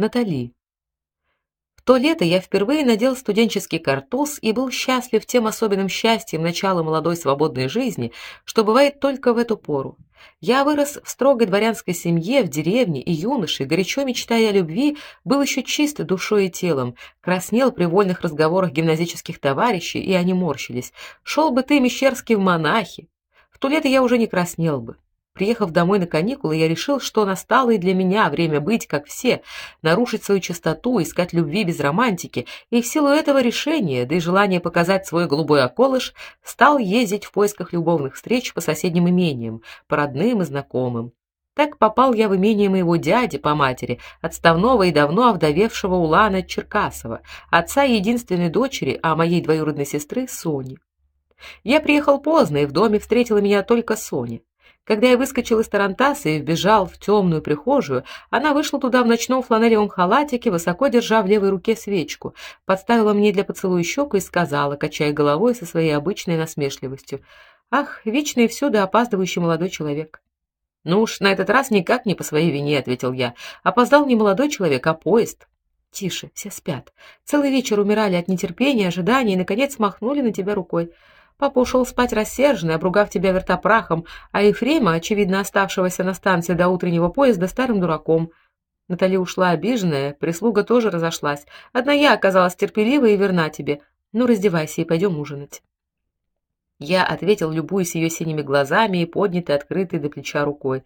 Натали. В то лето я впервые надел студенческий картуз и был счастлив тем особенным счастьем начала молодой свободной жизни, что бывает только в эту пору. Я вырос в строгой дворянской семье в деревне, и юношей, горячо мечтая о любви, был еще чист душой и телом, краснел при вольных разговорах гимназических товарищей, и они морщились. Шел бы ты, Мещерский, в монахи. В то лето я уже не краснел бы. Приехав домой на каникулы, я решил, что настало и для меня время быть как все, нарушить свою чистоту, искать любви без романтики, и в силу этого решения, да и желания показать свой голубой околыш, стал ездить в поисках любовных встреч по соседним имениям, по родным и знакомым. Так попал я в имение моего дяди по матери, отставного и давно овдовевшего Улана Черкасова, отца единственной дочери, а моей двоюродной сестры Сони. Я приехал поздно, и в доме встретила меня только Соня. Когда я выскочил из тарантаса и вбежал в темную прихожую, она вышла туда в ночном фланелевом халатике, высоко держа в левой руке свечку, подставила мне для поцелуя щеку и сказала, качая головой со своей обычной насмешливостью: "Ах, вечный и всюду опаздывающий молодой человек". "Ну уж на этот раз никак не по своей вине", ответил я. "Опоздал не молодой человек, а поезд". Тише, все спят. Целый вечер умирали от нетерпения, ожидания и наконец махнули на тебя рукой. Папа ушел спать рассерженный, обругав тебя вертопрахом, а Ефрема, очевидно оставшегося на станции до утреннего поезда, старым дураком. Натали ушла обиженная, прислуга тоже разошлась. Одна я оказалась терпеливой и верна тебе. Ну, раздевайся и пойдем ужинать. Я ответил, любуясь ее синими глазами и поднятой, открытой до плеча рукой.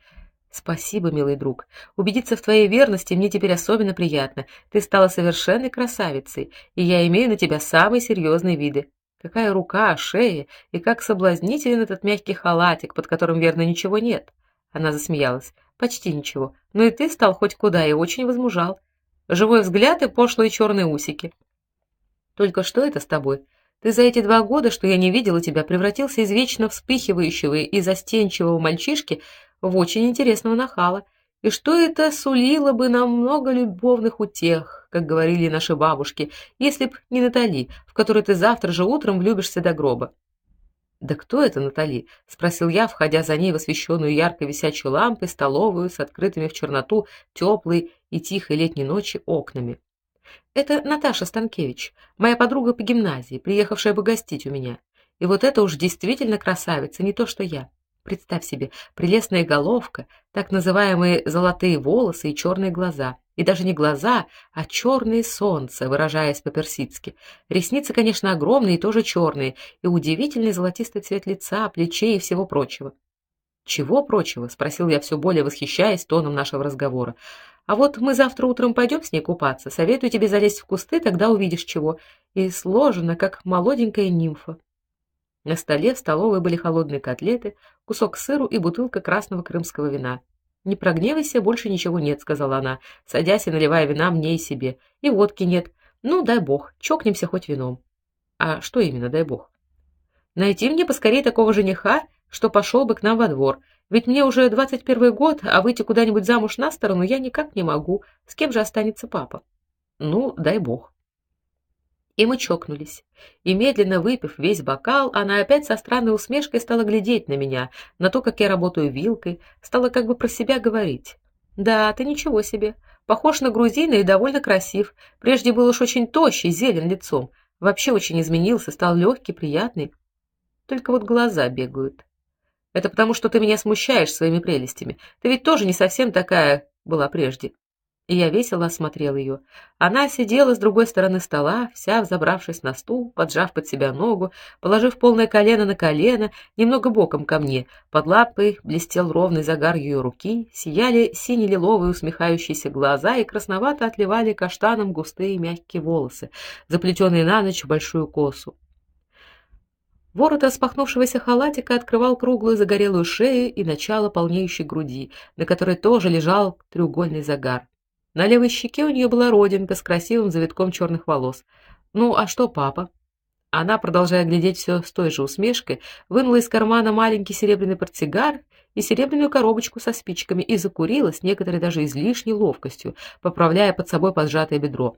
Спасибо, милый друг. Убедиться в твоей верности мне теперь особенно приятно. Ты стала совершенной красавицей, и я имею на тебя самые серьезные виды. Какая рука, шея, и как соблазнителен этот мягкий халатик, под которым верно ничего нет. Она засмеялась. Почти ничего. Но и ты стал хоть куда и очень возмужал. Живой взгляд и пошлые черные усики. Только что это с тобой? Ты за эти два года, что я не видела тебя, превратился из вечно вспыхивающего и застенчивого мальчишки в очень интересного нахала. И что это сулило бы нам много любовных утех, как говорили наши бабушки, если б не Натали, в которую ты завтра же утром влюбишься до гроба. Да кто это Натали? спросил я, входя за ней в освещенную яркой висячей лампой столовую с открытыми в черноту теплой и тихой летней ночи окнами. Это Наташа Станкевич, моя подруга по гимназии, приехавшая погостить у меня. И вот это уж действительно красавица, не то что я. Представь себе, прелестная головка, так называемые золотые волосы и черные глаза. И даже не глаза, а черные солнце, выражаясь по-персидски. Ресницы, конечно, огромные и тоже черные, и удивительный золотистый цвет лица, плечей и всего прочего. Чего прочего? спросил я все более восхищаясь тоном нашего разговора. А вот мы завтра утром пойдем с ней купаться. Советую тебе залезть в кусты, тогда увидишь чего. И сложена, как молоденькая нимфа. На столе в столовой были холодные котлеты, кусок сыру и бутылка красного крымского вина. Не прогневайся, больше ничего нет, сказала она, садясь и наливая вина мне и себе. И водки нет. Ну, дай бог, чокнемся хоть вином. А что именно, дай бог? Найти мне поскорее такого жениха, что пошел бы к нам во двор. Ведь мне уже двадцать первый год, а выйти куда-нибудь замуж на сторону я никак не могу. С кем же останется папа? Ну, дай бог. И мы чокнулись. И медленно выпив весь бокал, она опять со странной усмешкой стала глядеть на меня, на то, как я работаю вилкой, стала как бы про себя говорить. Да, ты ничего себе. Похож на грузина и довольно красив. Прежде был уж очень тощий, зелен лицом. Вообще очень изменился, стал легкий, приятный. Только вот глаза бегают. Это потому, что ты меня смущаешь своими прелестями. Ты ведь тоже не совсем такая была прежде. И я весело осмотрел ее. Она сидела с другой стороны стола, вся взобравшись на стул, поджав под себя ногу, положив полное колено на колено, немного боком ко мне. Под лапой блестел ровный загар ее руки, сияли сине-лиловые усмехающиеся глаза и красновато отливали каштаном густые мягкие волосы, заплетенные на ночь в большую косу. Ворот распахнувшегося халатика открывал круглую загорелую шею и начало полнеющей груди, на которой тоже лежал треугольный загар. На левой щеке у нее была родинка с красивым завитком черных волос. Ну, а что папа? Она, продолжая глядеть все с той же усмешкой, вынула из кармана маленький серебряный портсигар и серебряную коробочку со спичками и закурила с некоторой даже излишней ловкостью, поправляя под собой поджатое бедро.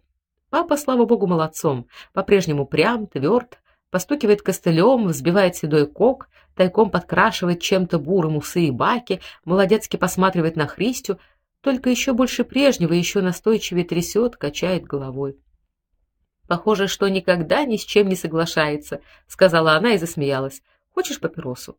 Папа, слава богу, молодцом, по-прежнему прям, тверд, постукивает костылем, взбивает седой кок, тайком подкрашивает чем-то бурым усы и баки, молодецки посматривает на Христю, только еще больше прежнего, еще настойчивее трясет, качает головой. Похоже, что никогда ни с чем не соглашается, сказала она и засмеялась. Хочешь папиросу?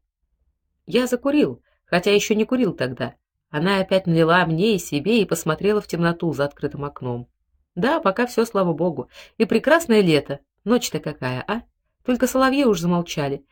Я закурил, хотя еще не курил тогда. Она опять налила мне и себе и посмотрела в темноту за открытым окном. Да, пока все, слава богу. И прекрасное лето. Ночь-то какая, а? Только соловьи уж замолчали.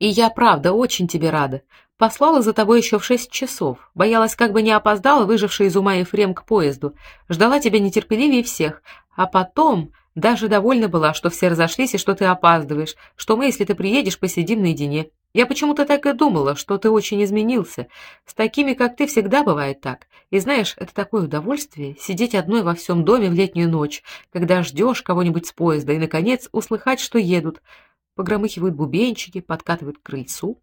И я, правда, очень тебе рада. Послала за тобой еще в шесть часов. Боялась, как бы не опоздала, выжившая из ума Ефрем к поезду. Ждала тебя нетерпеливее всех. А потом даже довольна была, что все разошлись и что ты опаздываешь, что мы, если ты приедешь, посидим наедине. Я почему-то так и думала, что ты очень изменился. С такими, как ты, всегда бывает так. И знаешь, это такое удовольствие сидеть одной во всем доме в летнюю ночь, когда ждешь кого-нибудь с поезда и наконец услыхать, что едут. Погромыхивают бубенчики, подкатывают к крыльцу.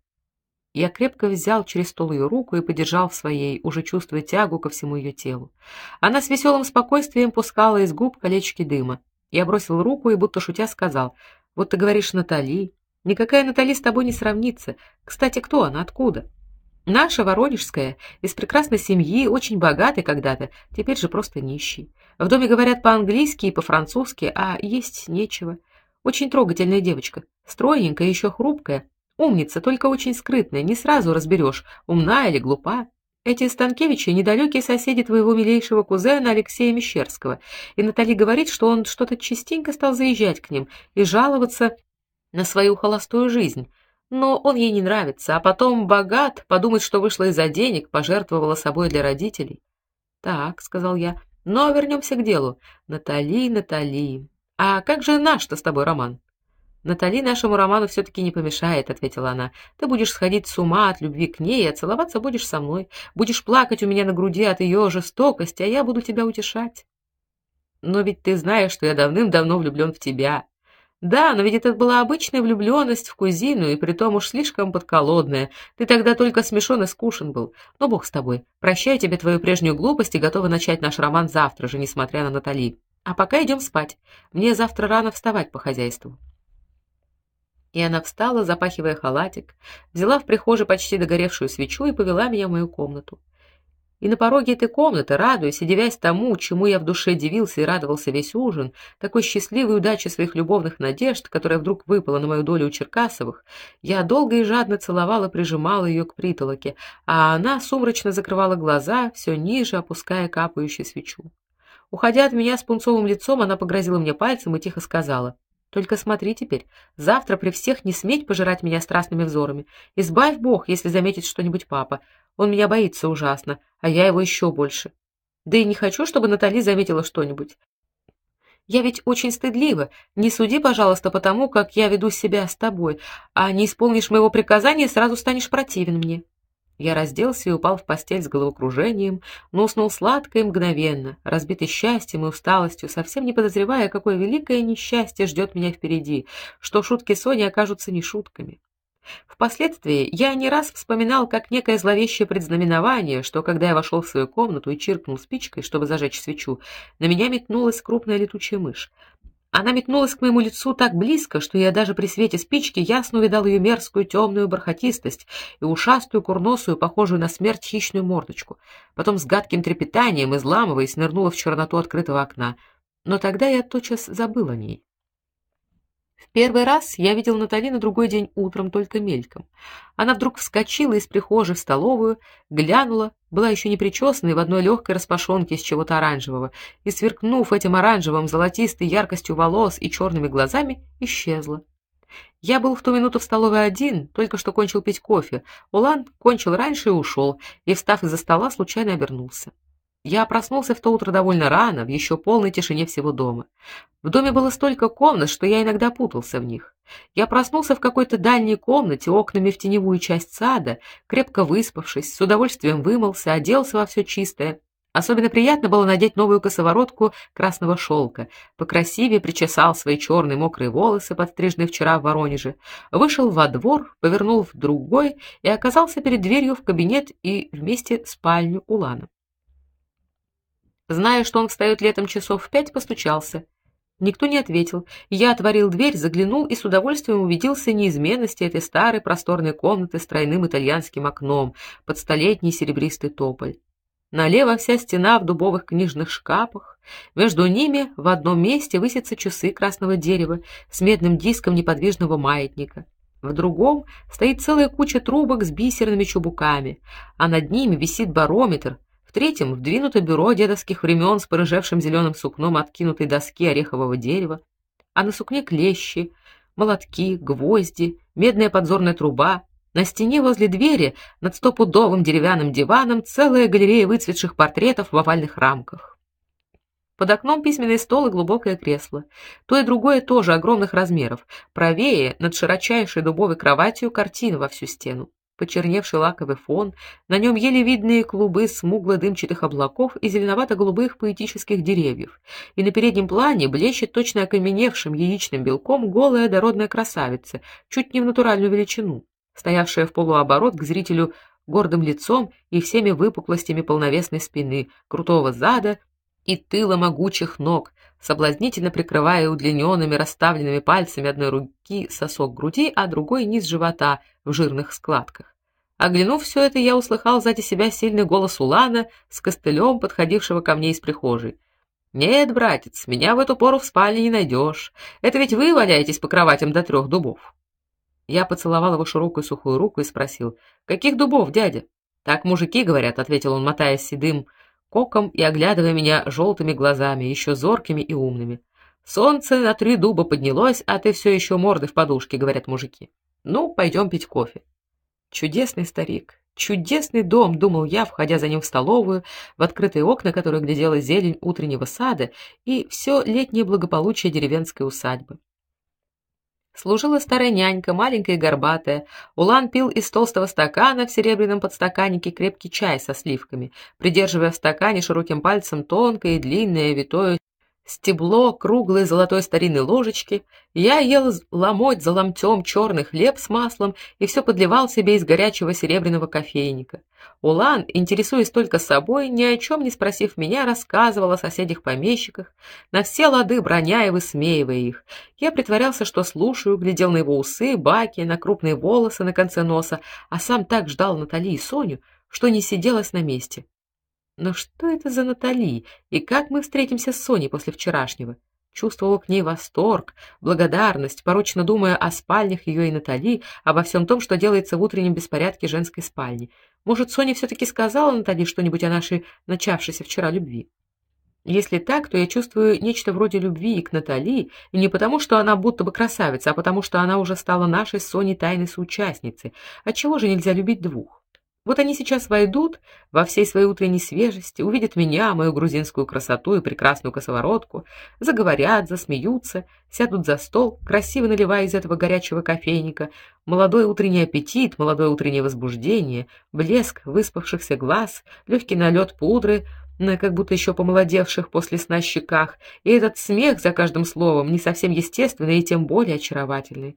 Я крепко взял через стол ее руку и подержал в своей, уже чувствуя тягу ко всему ее телу. Она с веселым спокойствием пускала из губ колечки дыма. Я бросил руку и будто шутя сказал: "Вот ты говоришь Натали, никакая Натали с тобой не сравнится. Кстати, кто она, откуда?" Наша воронежская, из прекрасной семьи, очень богатой когда-то, теперь же просто нищий. В доме говорят по-английски и по-французски, а есть нечего. Очень трогательная девочка, стройненькая, еще хрупкая, умница, только очень скрытная, не сразу разберешь, умна или глупа. Эти Станкевичи недалекие соседи твоего милейшего кузена Алексея Мещерского. И Натали говорит, что он что-то частенько стал заезжать к ним и жаловаться на свою холостую жизнь. Но он ей не нравится, а потом богат, подумает, что вышла из-за денег, пожертвовала собой для родителей. Так, сказал я. Но вернемся к делу. Натали, Натали. А как же наш-то с тобой роман? Натали нашему роману все таки не помешает, ответила она. Ты будешь сходить с ума от любви к ней, а целоваться будешь со мной. Будешь плакать у меня на груди от ее жестокости, а я буду тебя утешать. Но ведь ты знаешь, что я давным-давно влюблен в тебя. Да, но ведь это была обычная влюбленность в кузину, и притом уж слишком подколодная. Ты тогда только смешон и скушен был. Но бог с тобой. Прощаю тебе твою прежнюю глупость и готова начать наш роман завтра же, несмотря на Натали. А пока идем спать. Мне завтра рано вставать по хозяйству. И она встала, запахивая халатик, взяла в прихожей почти догоревшую свечу и повела меня в мою комнату. И на пороге этой комнаты, радуясь и дивясь тому, чему я в душе дивился и радовался весь ужин, такой счастливой удачи своих любовных надежд, которая вдруг выпала на мою долю у Черкасовых, я долго и жадно целовала, прижимала ее к притолоке, а она сумрачно закрывала глаза, все ниже опуская капающую свечу. Уходя от меня с пунцовым лицом, она погрозила мне пальцем и тихо сказала: только смотри теперь, завтра при всех не сметь пожирать меня страстными взорами. Избавь Бог, если заметит что-нибудь папа. Он меня боится ужасно, а я его еще больше. Да и не хочу, чтобы Натали заметила что-нибудь. Я ведь очень стыдлива. Не суди, пожалуйста, по тому, как я веду себя с тобой, а не исполнишь моего приказания, сразу станешь противен мне. Я разделся и упал в постель с головокружением, но уснул сладко и мгновенно, разбитый счастьем и усталостью, совсем не подозревая, какое великое несчастье ждет меня впереди, что шутки Сони окажутся не шутками. Впоследствии я не раз вспоминал, как некое зловещее предзнаменование, что когда я вошел в свою комнату и чиркнул спичкой, чтобы зажечь свечу, на меня метнулась крупная летучая мышь. Она метнулась к моему лицу так близко, что я даже при свете спички ясно увидал ее мерзкую темную бархатистость и ушастую курносую, похожую на смерть хищную мордочку. Потом с гадким трепетанием, изламываясь, нырнула в черноту открытого окна. Но тогда я тотчас забыл о ней. В первый раз я видел Натали на другой день утром только мельком. Она вдруг вскочила из прихожей в столовую, глянула, была еще не причесанной в одной легкой распашонке из чего-то оранжевого, и сверкнув этим оранжевым, золотистой яркостью волос и черными глазами, исчезла. Я был в ту минуту в столовой один, только что кончил пить кофе. Улан кончил раньше и ушел, и встав из-за стола, случайно обернулся. Я проснулся в то утро довольно рано, в еще полной тишине всего дома. В доме было столько комнат, что я иногда путался в них. Я проснулся в какой-то дальней комнате, окнами в теневую часть сада, крепко выспавшись, с удовольствием вымылся, оделся во все чистое. Особенно приятно было надеть новую косоворотку красного шелка, покрасивее причесал свои черные мокрые волосы, подстриженные вчера в Воронеже, вышел во двор, повернул в другой и оказался перед дверью в кабинет и вместе спальню Улана. Зная, что он встает летом часов в пять, постучался. Никто не ответил. Я отворил дверь, заглянул и с удовольствием убедился неизменности этой старой просторной комнаты с тройным итальянским окном под столетний серебристый тополь. Налево вся стена в дубовых книжных шкафах, между ними в одном месте высятся часы красного дерева с медным диском неподвижного маятника. В другом стоит целая куча трубок с бисерными чубуками, а над ними висит барометр. В третьем вдвинуто бюро дедовских времен с порыжевшим зеленым сукном откинутой доски орехового дерева, а на сукне клещи, молотки, гвозди, медная подзорная труба. На стене возле двери над стопудовым деревянным диваном целая галерея выцветших портретов в овальных рамках. Под окном письменный стол и глубокое кресло. То и другое тоже огромных размеров. Правее, над широчайшей дубовой кроватью, картина во всю стену. Почерневший лаковый фон, на нем еле видные клубы смугло-дымчатых облаков и зеленовато-голубых поэтических деревьев. И на переднем плане блещет точно окаменевшим яичным белком голая дородная красавица, чуть не в натуральную величину, стоявшая в полуоборот к зрителю гордым лицом и всеми выпуклостями полновесной спины, крутого зада и тыла могучих ног, соблазнительно прикрывая удлиненными расставленными пальцами одной руки сосок груди, а другой низ живота в жирных складках. Оглянув все это, я услыхал сзади себя сильный голос Улана с костылем, подходившего ко мне из прихожей. Нет, братец, меня в эту пору в спальне не найдешь. Это ведь вы валяетесь по кроватям до трех дубов. Я поцеловал его широкую сухую руку и спросил: "Каких дубов, дядя?" "Так мужики говорят", ответил он, мотая седым коком и оглядывая меня желтыми глазами, еще зоркими и умными. Солнце на три дуба поднялось, а ты все еще мордой в подушке, говорят мужики. Ну, пойдем пить кофе. Чудесный старик, чудесный дом, думал я, входя за ним в столовую, в открытые окна которых глядела зелень утреннего сада и все летнее благополучие деревенской усадьбы. Служила старая нянька, маленькая и горбатая. Улан пил из толстого стакана в серебряном подстаканнике крепкий чай со сливками, придерживая в стакане широким пальцем тонкое и длинное витое стебло круглой золотой старинной ложечки. Я ел ломоть за ломтем черный хлеб с маслом и все подливал себе из горячего серебряного кофейника. Улан, интересуясь только собой, ни о чем не спросив меня, рассказывал о соседях-помещиках, на все лады броня и высмеивая их. Я притворялся, что слушаю, глядел на его усы, баки, на крупные волосы на конце носа, а сам так ждал Натали и Соню, что не сиделась на месте. Но что это за Натали и как мы встретимся с Соней после вчерашнего? Чувствовал к ней восторг, благодарность, порочно думая о спальнях ее и Натали, обо всем том, что делается в утреннем беспорядке женской спальни. Может, Соня все таки сказала Натали что-нибудь о нашей начавшейся вчера любви? Если так, то я чувствую нечто вроде любви и к Натали, и не потому, что она будто бы красавица, а потому, что она уже стала нашей с Соней тайной соучастницей. Отчего же нельзя любить двух? Вот они сейчас войдут во всей своей утренней свежести, увидят меня, мою грузинскую красоту и прекрасную косоворотку, заговорят, засмеются, сядут за стол, красиво наливая из этого горячего кофейника, молодой утренний аппетит, молодое утреннее возбуждение, блеск выспавшихся глаз, легкий налет пудры на как будто еще помолодевших после сна щеках, и этот смех за каждым словом не совсем естественный и тем более очаровательный.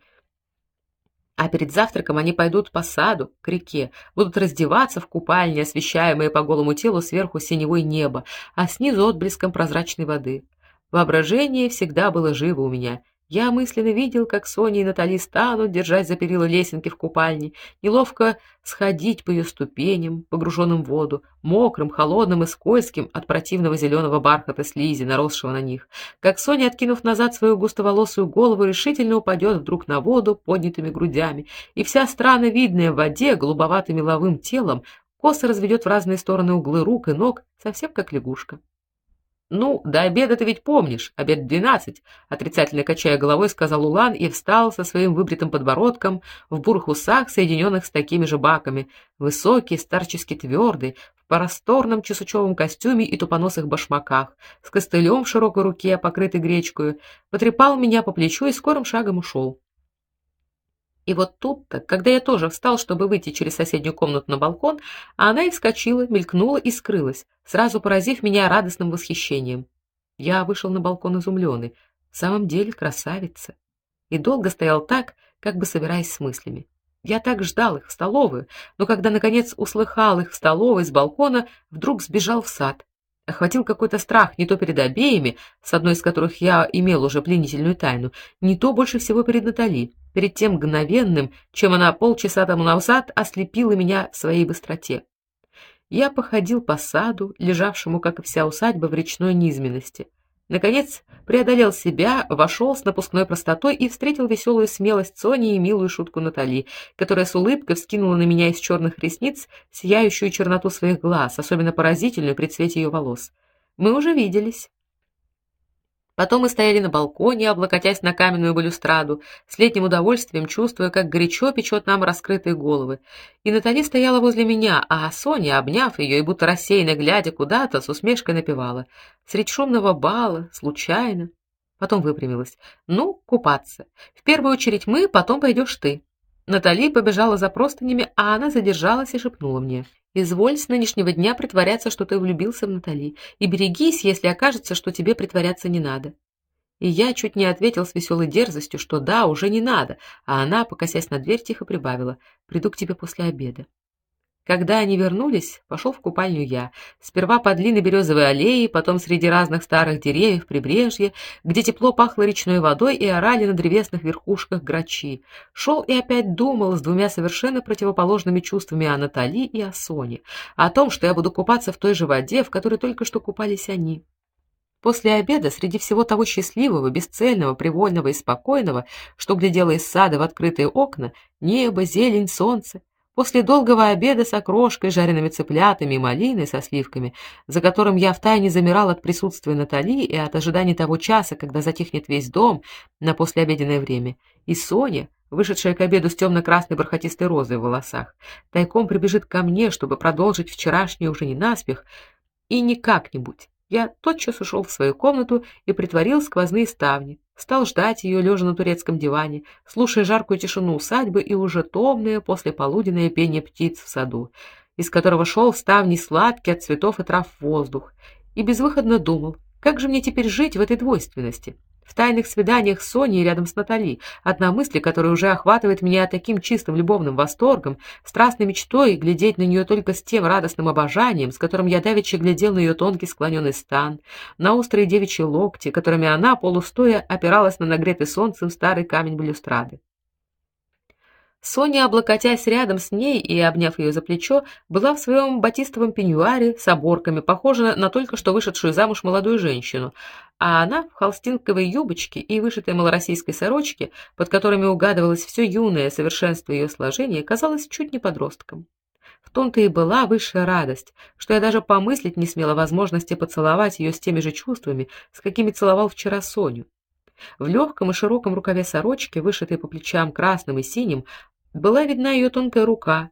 А перед завтраком они пойдут по саду, к реке, будут раздеваться в купальне, освещаемые по голому телу сверху синевой небо, а снизу отблеском прозрачной воды. Воображение всегда было живо у меня, я мысленно видел, как Соня и Натали станут, держать за перила лесенки в купальне, неловко сходить по ее ступеням, погруженным в воду, мокрым, холодным и скользким от противного зеленого бархата слизи, наросшего на них. Как Соня, откинув назад свою густоволосую голову, решительно упадет вдруг на воду поднятыми грудями, и вся странно видная в воде голубоватым меловым телом косо разведет в разные стороны углы рук и ног, совсем как лягушка. Ну, до обеда ты ведь помнишь, обед в двенадцать, отрицательно качая головой, сказал Улан и встал со своим выбритым подбородком в бурых усах, соединенных с такими же баками, высокий, старчески твердый, в просторном чесучевом костюме и тупоносых башмаках, с костылем в широкой руке, покрытой гречкой, потрепал меня по плечу и скорым шагом ушел. И вот тут-то, когда я тоже встал, чтобы выйти через соседнюю комнату на балкон, она и вскочила, мелькнула и скрылась, сразу поразив меня радостным восхищением. Я вышел на балкон изумленный. В самом деле красавица. И долго стоял так, как бы собираясь с мыслями. Я так ждал их в столовую, но когда наконец услыхал их в столовой с балкона, вдруг сбежал в сад охватил какой-то страх не то перед обеими, с одной из которых я имел уже пленительную тайну, не то больше всего перед Натали, перед тем мгновенным, чем она полчаса тому назад ослепила меня в своей быстроте. Я походил по саду, лежавшему, как и вся усадьба, в речной низменности. Наконец, преодолел себя, вошел с напускной простотой и встретил веселую смелость Сони и милую шутку Натали, которая с улыбкой вскинула на меня из черных ресниц сияющую черноту своих глаз, особенно поразительную при цвете ее волос. Мы уже виделись. Потом мы стояли на балконе, облокотясь на каменную балюстраду, с летним удовольствием чувствуя, как горячо печет нам раскрытые головы. И Натали стояла возле меня, а Соня, обняв ее и будто рассеянно глядя куда-то, с усмешкой напевала: "Средь шумного бала, случайно". Потом выпрямилась: "Ну, купаться. В первую очередь мы, потом пойдешь ты". Натали побежала за простынями, а она задержалась и шепнула мне: Изволь с нынешнего дня притворяться, что ты влюбился в Натали, и берегись, если окажется, что тебе притворяться не надо. И я чуть не ответил с веселой дерзостью, что да, уже не надо, а она, покосясь на дверь, тихо прибавила: "Приду к тебе после обеда". Когда они вернулись, пошел в купальню я. Сперва по длинной березовой аллее, потом среди разных старых деревьев прибрежья, где тепло пахло речной водой и орали на древесных верхушках грачи. Шел и опять думал с двумя совершенно противоположными чувствами о Натали и о Соне, о том, что я буду купаться в той же воде, в которой только что купались они. После обеда, среди всего того счастливого, бесцельного, привольного и спокойного, что глядело из сада в открытые окна, небо, зелень, солнце, После долгого обеда с окрошкой, жареными цыплятами и малиной со сливками, за которым я втайне замирал от присутствия Натали и от ожидания того часа, когда затихнет весь дом на послеобеденное время, и Соня, вышедшая к обеду с темно красной бархатистой розой в волосах, тайком прибежит ко мне, чтобы продолжить вчерашний уже не наспех, и не как-нибудь. Я тотчас ушел в свою комнату и притворил сквозные ставни, стал ждать ее лежа на турецком диване, слушая жаркую тишину усадьбы и уже томное послеполуденное пение птиц в саду, из которого шел в ставни сладкий от цветов и трав воздух, и безвыходно думал: как же мне теперь жить в этой двойственности? В тайных свиданиях с Соней рядом с Натали, одна мысль, которая уже охватывает меня таким чистым любовным восторгом, страстной мечтой глядеть на нее только с тем радостным обожанием, с которым я давеча глядел на ее тонкий склоненный стан, на острые девичьи локти, которыми она полустоя опиралась на нагретый солнцем старый камень балюстрады. Соня, облокотясь рядом с ней и обняв ее за плечо, была в своем батистовом пеньюаре с оборками, похожа на только что вышедшую замуж молодую женщину, а она в холстинковой юбочке и вышитой малороссийской сорочке, под которыми угадывалось все юное совершенство ее сложения, казалась чуть не подростком. В том-то и была высшая радость, что я даже помыслить не смела возможности поцеловать ее с теми же чувствами, с какими целовал вчера Соню. В легком и широком рукаве сорочки, вышитой по плечам красным и синим, была видна ее тонкая рука,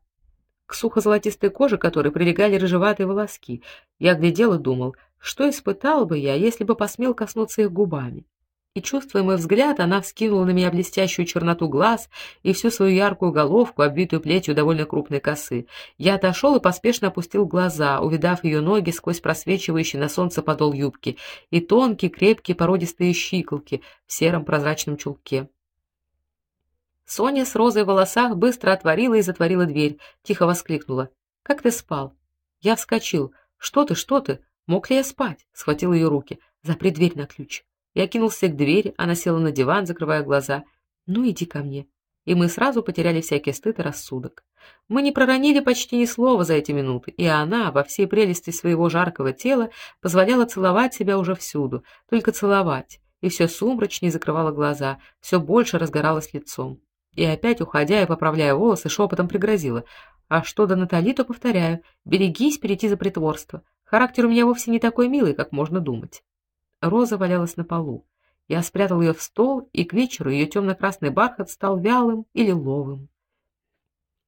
к сухо-золотистой коже которой прилегали рыжеватые волоски. Я глядел и думал, что испытал бы я, если бы посмел коснуться их губами. И чувствуя мой взгляд, она вскинула на меня блестящую черноту глаз и всю свою яркую головку, обвитую плетью довольно крупной косы. Я отошел и поспешно опустил глаза, увидав ее ноги сквозь просвечивающий на солнце подол юбки и тонкие, крепкие, породистые щиколки в сером прозрачном чулке. Соня с розой в волосах быстро отворила и затворила дверь, тихо воскликнула: "Как ты спал?" Я вскочил. "Что ты, что ты? Мог ли я спать?" Схватил ее руки. "Запри дверь на ключ". Я кинулся к двери, она села на диван, закрывая глаза. "Ну иди ко мне". И мы сразу потеряли всякий стыд и рассудок. Мы не проронили почти ни слова за эти минуты, и она, во всей прелести своего жаркого тела, позволяла целовать себя уже всюду, только целовать, и все сумрачнее закрывала глаза, все больше разгоралась лицом и опять, уходя и поправляя волосы, шепотом пригрозила: "А что до Натали, то повторяю, берегись перейти за притворство. Характер у меня вовсе не такой милый, как можно думать". Роза валялась на полу. Я спрятал ее в стол, и к вечеру ее темно красный бархат стал вялым и лиловым.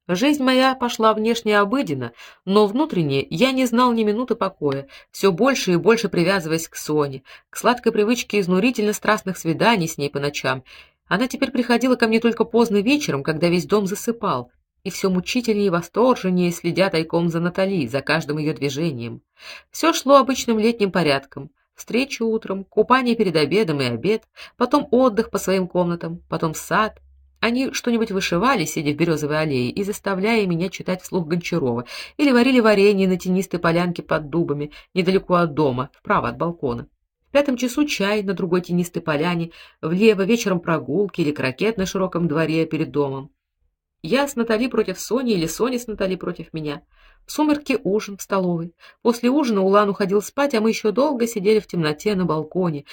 Жизнь моя пошла внешне обыденно, но внутренне я не знал ни минуты покоя, все больше и больше привязываясь к Соне, к сладкой привычке изнурительно страстных свиданий с ней по ночам она теперь приходила ко мне только поздно вечером, когда весь дом засыпал, и все мучительнее и восторженнее следя тайком за Натали, за каждым ее движением. Все шло обычным летним порядком: встреча утром, купание перед обедом и обед, потом отдых по своим комнатам, потом сад. Они что-нибудь вышивали, сидя в березовой аллее и заставляя меня читать вслух Гончарова, или варили варенье на тенистой полянке под дубами, недалеко от дома, вправо от балкона. В пятом часу чай на другой тенистой поляне, влево вечером прогулки или крокет на широком дворе перед домом. Я с Натали против Сони или Соня с Натали против меня. В сумерки ужин в столовой. После ужина Улан уходил спать, а мы еще долго сидели в темноте на балконе.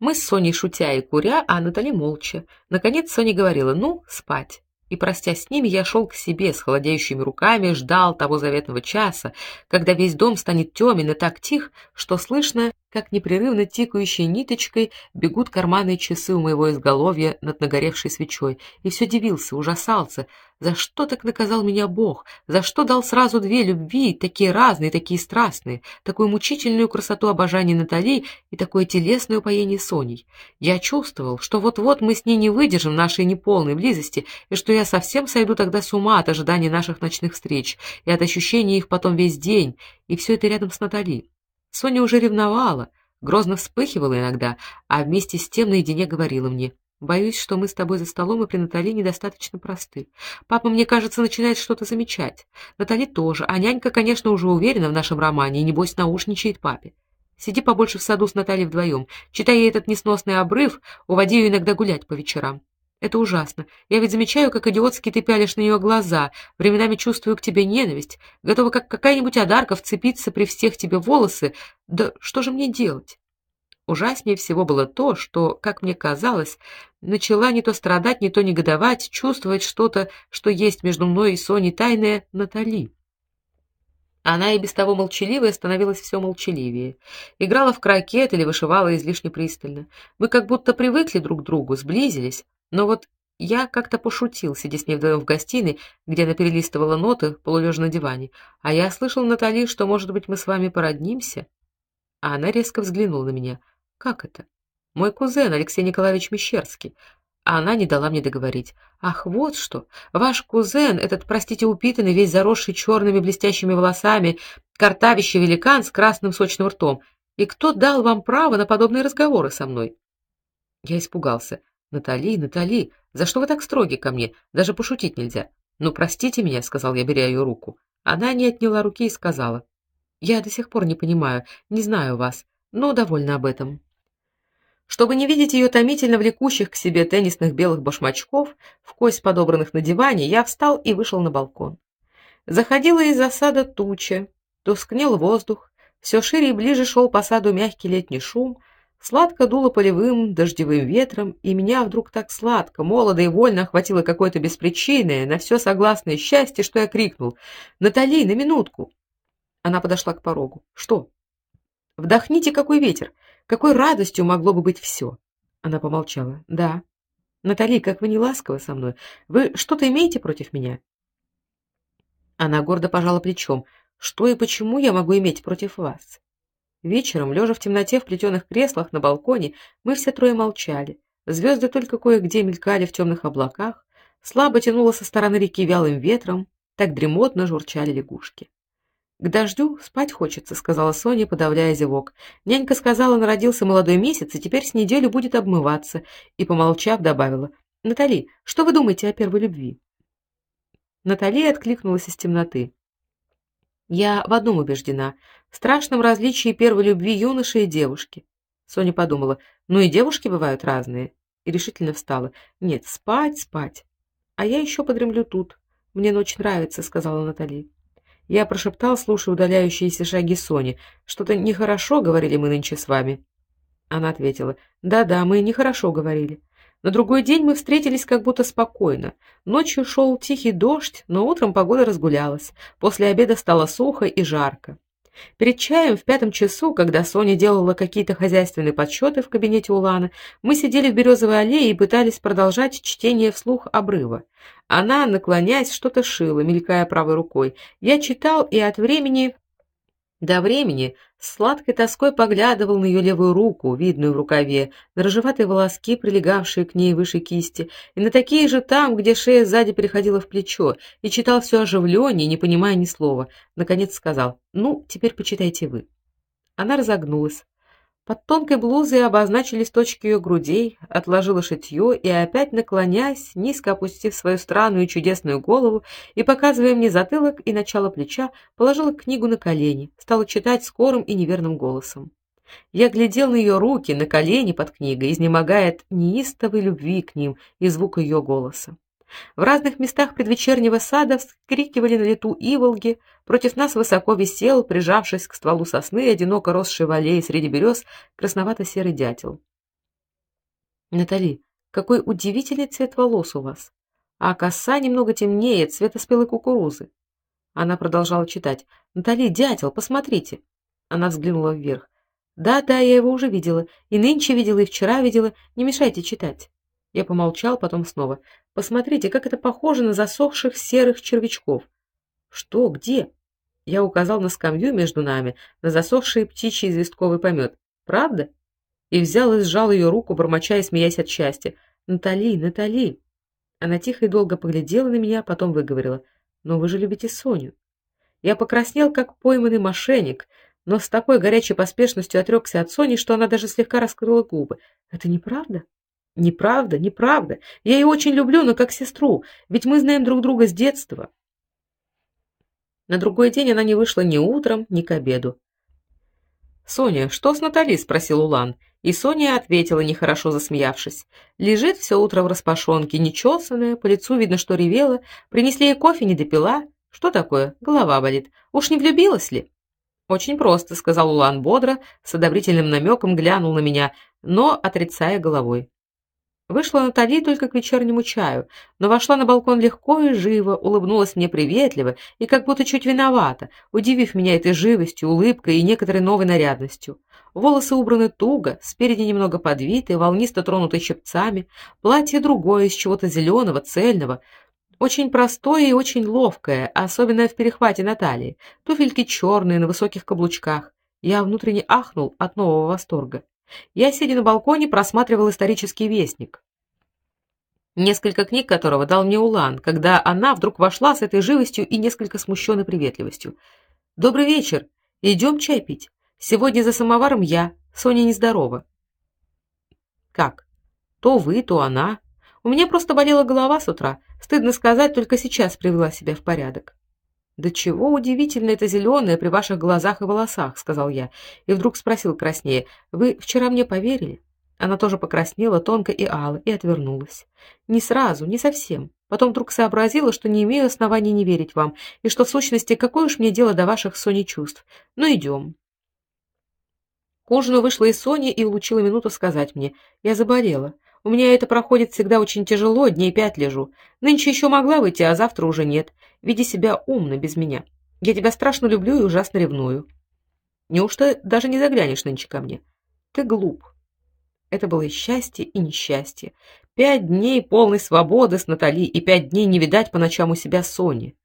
Мы с Соней шутя и куря, а Натали молча. Наконец Соня говорила: "Ну, спать" и, простясь с ними, я шел к себе с холодеющими руками, ждал того заветного часа, когда весь дом станет темен и так тих, что слышно, как непрерывно тикающей ниточкой бегут карманные часы у моего изголовья над нагоревшей свечой, и все дивился, ужасался, за что так наказал меня Бог? За что дал сразу две любви, такие разные, такие страстные, такую мучительную красоту обожания Натали и такое телесное упоение Соней? Я чувствовал, что вот-вот мы с ней не выдержим нашей неполной близости, и что я совсем сойду тогда с ума от ожидания наших ночных встреч и от ощущения их потом весь день, и все это рядом с Натали. Соня уже ревновала, грозно вспыхивала иногда, а вместе с тем наедине говорила мне: Боюсь, что мы с тобой за столом и при Натали недостаточно просты. Папа, мне кажется, начинает что-то замечать. Натали тоже, а нянька, конечно, уже уверена в нашем романе и небось наушничает папе. Сиди побольше в саду с Натальей вдвоем, читай ей этот несносный обрыв, уводи ее иногда гулять по вечерам. Это ужасно. Я ведь замечаю, как идиотски ты пялишь на нее глаза, временами чувствую к тебе ненависть, готова как какая-нибудь одарка вцепиться при всех тебе волосы. Да что же мне делать? Ужаснее всего было то, что, как мне казалось, начала не то страдать, не то негодовать, чувствовать что-то, что есть между мной и Соней тайное Натали. Она и без того молчаливая становилась все молчаливее. Играла в крокет или вышивала излишне пристально. Мы как будто привыкли друг к другу, сблизились, но вот я как-то пошутил, сидя с ней вдвоем в гостиной, где она перелистывала ноты, полулежа на диване. А я слышал Натали, что, может быть, мы с вами породнимся. А она резко взглянула на меня. Как это? Мой кузен Алексей Николаевич Мещерский. А она не дала мне договорить. Ах, вот что. Ваш кузен, этот, простите, упитанный, весь заросший черными блестящими волосами, картавящий великан с красным сочным ртом. И кто дал вам право на подобные разговоры со мной? Я испугался. Натали, Натали, за что вы так строги ко мне? Даже пошутить нельзя. Ну, простите меня, сказал я, беря ее руку. Она не отняла руки и сказала: "Я до сих пор не понимаю, не знаю вас, но довольна об этом. Чтобы не видеть ее томительно влекущих к себе теннисных белых башмачков, в кость подобранных на диване, я встал и вышел на балкон. Заходила из засада туча, тускнел воздух, все шире и ближе шел по саду мягкий летний шум, сладко дуло полевым дождевым ветром, и меня вдруг так сладко, молодо и вольно охватило какое-то беспричинное, на все согласное счастье, что я крикнул: "Натали, на минутку!" Она подошла к порогу. "Что?" "Вдохните, какой ветер! Какой радостью могло бы быть все!» Она помолчала. Да. Натали, как вы не ласковы со мной. Вы что-то имеете против меня? Она гордо пожала плечом. Что и почему я могу иметь против вас? Вечером, лежа в темноте в плетеных креслах на балконе, мы все трое молчали. Звезды только кое-где мелькали в темных облаках, слабо тянуло со стороны реки вялым ветром, так дремотно журчали лягушки. К дождю спать хочется, сказала Соня, подавляя зевок. Нянька сказала, народился молодой месяц, и теперь с неделю будет обмываться, и помолчав добавила: "Натали, что вы думаете о первой любви?" Натали откликнулась из темноты. Я в одном убеждена: в страшном различии первой любви юноши и девушки. Соня подумала: "Ну и девушки бывают разные", и решительно встала. "Нет, спать, спать. А я еще подремлю тут. Мне ночь нравится", сказала Натали. Я прошептал, слушая удаляющиеся шаги Сони. Что-то нехорошо говорили мы нынче с вами. Она ответила: "Да-да, мы нехорошо говорили. На другой день мы встретились как будто спокойно. Ночью шел тихий дождь, но утром погода разгулялась. После обеда стало сухо и жарко. Перед чаем в пятом часу, когда Соня делала какие-то хозяйственные подсчеты в кабинете Улана, мы сидели в березовой аллее и пытались продолжать чтение вслух обрыва. Она, наклоняясь, что-то шила, мелькая правой рукой. Я читал и от времени до времени сладкой тоской поглядывал на ее левую руку, видную в рукаве, на рыжеватые волоски, прилегавшие к ней выше кисти, и на такие же там, где шея сзади переходила в плечо, и читал все оживленнее, не понимая ни слова. Наконец сказал: "Ну, теперь почитайте вы". Она разогнулась. Под тонкой блузой обозначились точки ее грудей, отложила шитье и опять наклоняясь, низко опустив свою странную чудесную голову и показывая мне затылок и начало плеча, положила книгу на колени, стала читать скорым и неверным голосом. Я глядел на ее руки, на колени под книгой, изнемогая от неистовой любви к ним и звука ее голоса. В разных местах предвечернего сада вскрикивали на лету иволги, против нас высоко висел, прижавшись к стволу сосны, одиноко росший в аллее среди берез, красновато-серый дятел. Натали, какой удивительный цвет волос у вас. А коса немного темнее, цвета спелой кукурузы. Она продолжала читать. Натали, дятел, посмотрите. Она взглянула вверх. Да, да, я его уже видела, и нынче видела, и вчера видела. Не мешайте читать. Я помолчал, потом снова. Посмотрите, как это похоже на засохших серых червячков. Что, где? Я указал на скамью между нами, на засохший птичий известковый помет. Правда? И взял и сжал ее руку, бормоча и смеясь от счастья. Натали, Натали. Она тихо и долго поглядела на меня, потом выговорила: "Но вы же любите Соню". Я покраснел, как пойманный мошенник, но с такой горячей поспешностью отрекся от Сони, что она даже слегка раскрыла губы. "Это неправда?" Неправда, неправда. Я ее очень люблю, но как сестру, ведь мы знаем друг друга с детства. На другой день она не вышла ни утром, ни к обеду. Соня, что с Натали? спросил Улан, и Соня ответила, нехорошо засмеявшись. Лежит все утро в распашонке, нечесанная, по лицу видно, что ревела, принесли ей кофе, не допила. Что такое? Голова болит. Уж не влюбилась ли? Очень просто, сказал Улан бодро, с одобрительным намеком глянул на меня, но отрицая головой. Вышла Натали только к вечернему чаю, но вошла на балкон легко и живо, улыбнулась мне приветливо и как будто чуть виновата, удивив меня этой живостью, улыбкой и некоторой новой нарядностью. Волосы убраны туго, спереди немного подвиты, волнисто тронуты щипцами, платье другое, из чего-то зеленого, цельного, очень простое и очень ловкое, особенно в перехвате на талии. Туфельки черные на высоких каблучках. Я внутренне ахнул от нового восторга. Я, сидя на балконе, просматривал исторический вестник. Несколько книг которого дал мне Улан, когда она вдруг вошла с этой живостью и несколько смущенной приветливостью. Добрый вечер. Идем чай пить. Сегодня за самоваром я. Соня нездорова. Как? То вы, то она. У меня просто болела голова с утра. Стыдно сказать, только сейчас привела себя в порядок. Да чего удивительно это зеленое при ваших глазах и волосах, сказал я, и вдруг спросил краснее: "Вы вчера мне поверили?" Она тоже покраснела тонко и ало и отвернулась. Не сразу, не совсем. Потом вдруг сообразила, что не имею оснований не верить вам, и что в сущности какое уж мне дело до ваших Сони чувств. Ну идем. К ужину вышла и Соня и улучила минуту сказать мне: "Я заболела. У меня это проходит всегда очень тяжело, дней пять лежу. Нынче еще могла выйти, а завтра уже нет. Веди себя умно без меня. Я тебя страшно люблю и ужасно ревную. Неужто даже не заглянешь нынче ко мне? Ты глуп. Это было и счастье, и несчастье. Пять дней полной свободы с Натали и пять дней не видать по ночам у себя Сони.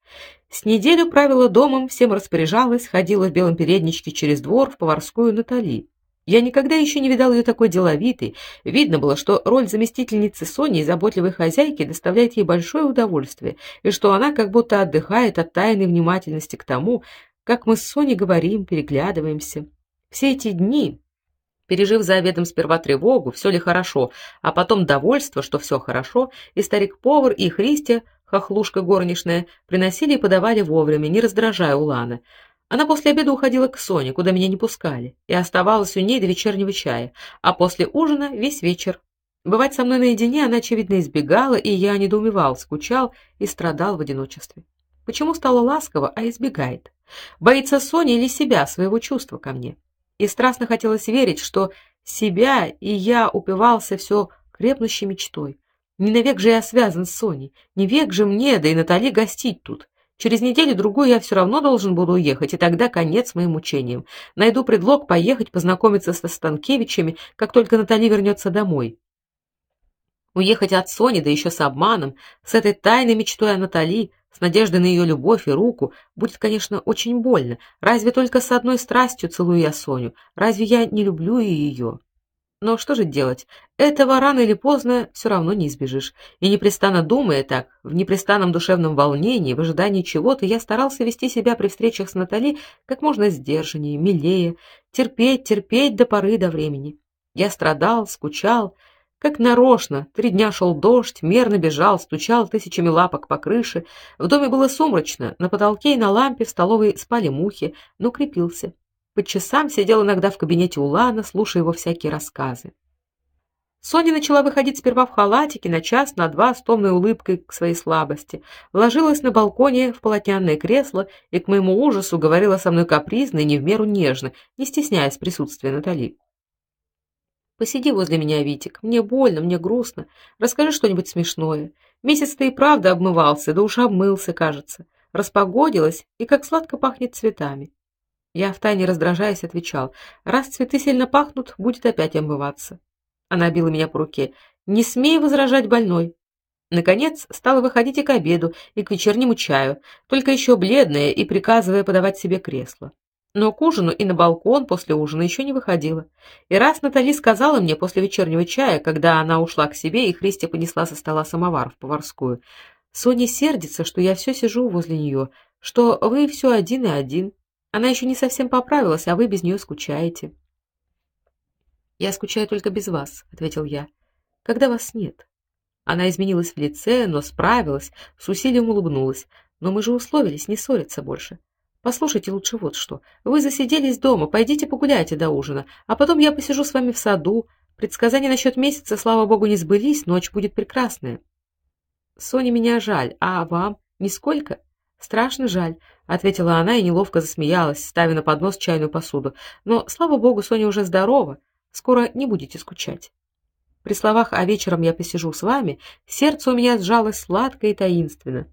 С неделю правила домом, всем распоряжалась, ходила в белом передничке через двор в поварскую Натали. Я никогда еще не видал ее такой деловитой. Видно было, что роль заместительницы Сони и заботливой хозяйки доставляет ей большое удовольствие, и что она как будто отдыхает от тайной внимательности к тому, как мы с Соней говорим, переглядываемся. Все эти дни, пережив за обедом сперва тревогу, все ли хорошо, а потом довольство, что все хорошо, и старик-повар, и Христя, хохлушка горничная, приносили и подавали вовремя, не раздражая Улана. Она после обеда уходила к Соне, куда меня не пускали, и оставалась у ней до вечернего чая, а после ужина весь вечер. Бывать со мной наедине она очевидно избегала, и я недоумевал, скучал и страдал в одиночестве. Почему стала ласково, а избегает? Боится Сони или себя, своего чувства ко мне? И страстно хотелось верить, что себя и я упивался все крепнущей мечтой. Не навек же я связан с Соней, не век же мне, да и Натали гостить тут. Через неделю-другую я все равно должен буду уехать, и тогда конец моим мучениям. Найду предлог поехать познакомиться со Станкевичами, как только Натали вернется домой. Уехать от Сони, да еще с обманом, с этой тайной мечтой о Натали, с надеждой на ее любовь и руку, будет, конечно, очень больно. Разве только с одной страстью целую я Соню? Разве я не люблю ее? Но что же делать? Этого рано или поздно все равно не избежишь. И непрестанно думая так, в непрестанном душевном волнении, в ожидании чего-то, я старался вести себя при встречах с Натали как можно сдержаннее, милее, терпеть, терпеть до поры до времени. Я страдал, скучал, как нарочно. Три дня шел дождь, мерно бежал, стучал тысячами лапок по крыше. В доме было сумрачно, на потолке и на лампе в столовой спали мухи, но крепился по часам сидел иногда в кабинете Улана, слушая его всякие рассказы. Соня начала выходить сперва в халатике на час, на два с томной улыбкой к своей слабости. Ложилась на балконе в полотняное кресло и к моему ужасу говорила со мной капризно и не в меру нежно, не стесняясь присутствия Натали. Посиди возле меня, Витик. Мне больно, мне грустно. Расскажи что-нибудь смешное. Месяц ты и правда обмывался, да уж обмылся, кажется. Распогодилось, и как сладко пахнет цветами. Я втайне раздражаясь отвечал: "Раз цветы сильно пахнут, будет опять омываться". Она била меня по руке. "Не смей возражать больной". Наконец стала выходить и к обеду, и к вечернему чаю, только еще бледная и приказывая подавать себе кресло но к ужину и на балкон после ужина еще не выходила. И раз Натали сказала мне после вечернего чая, когда она ушла к себе и Христя понесла со стола самовар в поварскую: "Соня сердится, что я все сижу возле нее, что вы все один и один. Она еще не совсем поправилась, а вы без нее скучаете". "Я скучаю только без вас", ответил я. "Когда вас нет". Она изменилась в лице, но справилась, с усилием улыбнулась. "Но мы же условились не ссориться больше. Послушайте лучше вот что. Вы засиделись дома, пойдите погуляйте до ужина, а потом я посижу с вами в саду. Предсказания насчет месяца, слава богу, не сбылись, ночь будет прекрасная. Соне меня жаль, а вам нисколько? Страшно жаль, ответила она и неловко засмеялась, ставя на поднос чайную посуду. Но слава богу, Соня уже здорова. Скоро не будете скучать. При словах "а вечером я посижу с вами", сердце у меня сжалось сладко и таинственно.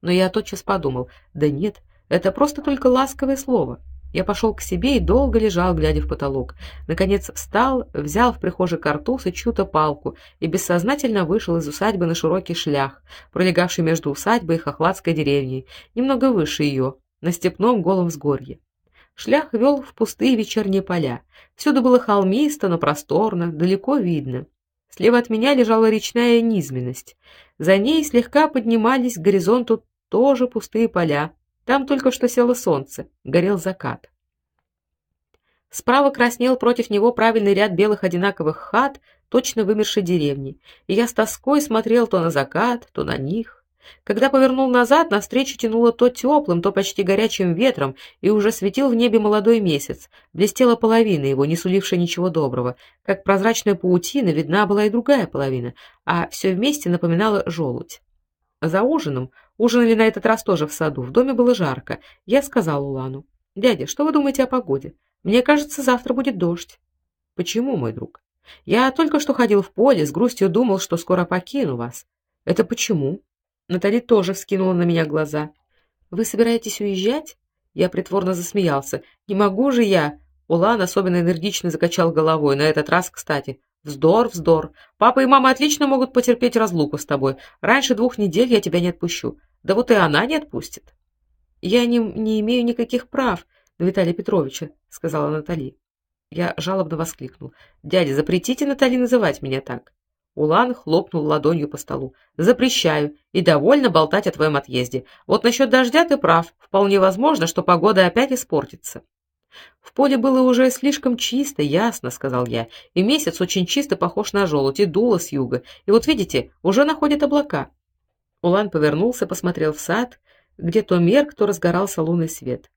Но я тотчас подумал: да нет, это просто только ласковое слово. Я пошел к себе и долго лежал, глядя в потолок. Наконец встал, взял в прихожей картуз и чью-то палку и бессознательно вышел из усадьбы на широкий шлях, пролегавший между усадьбой и хохладской деревней, немного выше ее, на степном голом взгорье. Шлях вел в пустые вечерние поля. Всюду было холмисто, но просторно, далеко видно. Слева от меня лежала речная низменность. За ней слегка поднимались к горизонту тоже пустые поля, там только что село солнце, горел закат. Справа краснел против него правильный ряд белых одинаковых хат, точно вымершей деревни, и я с тоской смотрел то на закат, то на них. Когда повернул назад, навстречу тянуло то теплым, то почти горячим ветром, и уже светил в небе молодой месяц. Блестела половина его, не сулившая ничего доброго. Как прозрачная паутина видна была и другая половина, а все вместе напоминало желудь. За ужином Ужинали на этот раз тоже в саду. В доме было жарко. Я сказал Улану: "Дядя, что вы думаете о погоде? Мне кажется, завтра будет дождь". "Почему, мой друг? Я только что ходил в поле, с грустью думал, что скоро покину вас". "Это почему?" Натали тоже вскинула на меня глаза. "Вы собираетесь уезжать?" Я притворно засмеялся. "Не могу же я". Улан особенно энергично закачал головой, на этот раз, кстати. Вздор, вздор. Папа и мама отлично могут потерпеть разлуку с тобой. Раньше двух недель я тебя не отпущу. Да вот и она не отпустит. Я не не имею никаких прав на Виталия Петровича, сказала Натали. Я жалобно воскликнул: "Дядя, запретите Натали называть меня так". Улан хлопнул ладонью по столу. Запрещаю и довольно болтать о твоем отъезде. Вот насчет дождя ты прав. Вполне возможно, что погода опять испортится. В поле было уже слишком чисто, ясно, сказал я. И месяц очень чисто похож на желудь, и дуло с юга. И вот видите, уже находят облака. Улан повернулся, посмотрел в сад, где то мерк, то разгорался лунный свет.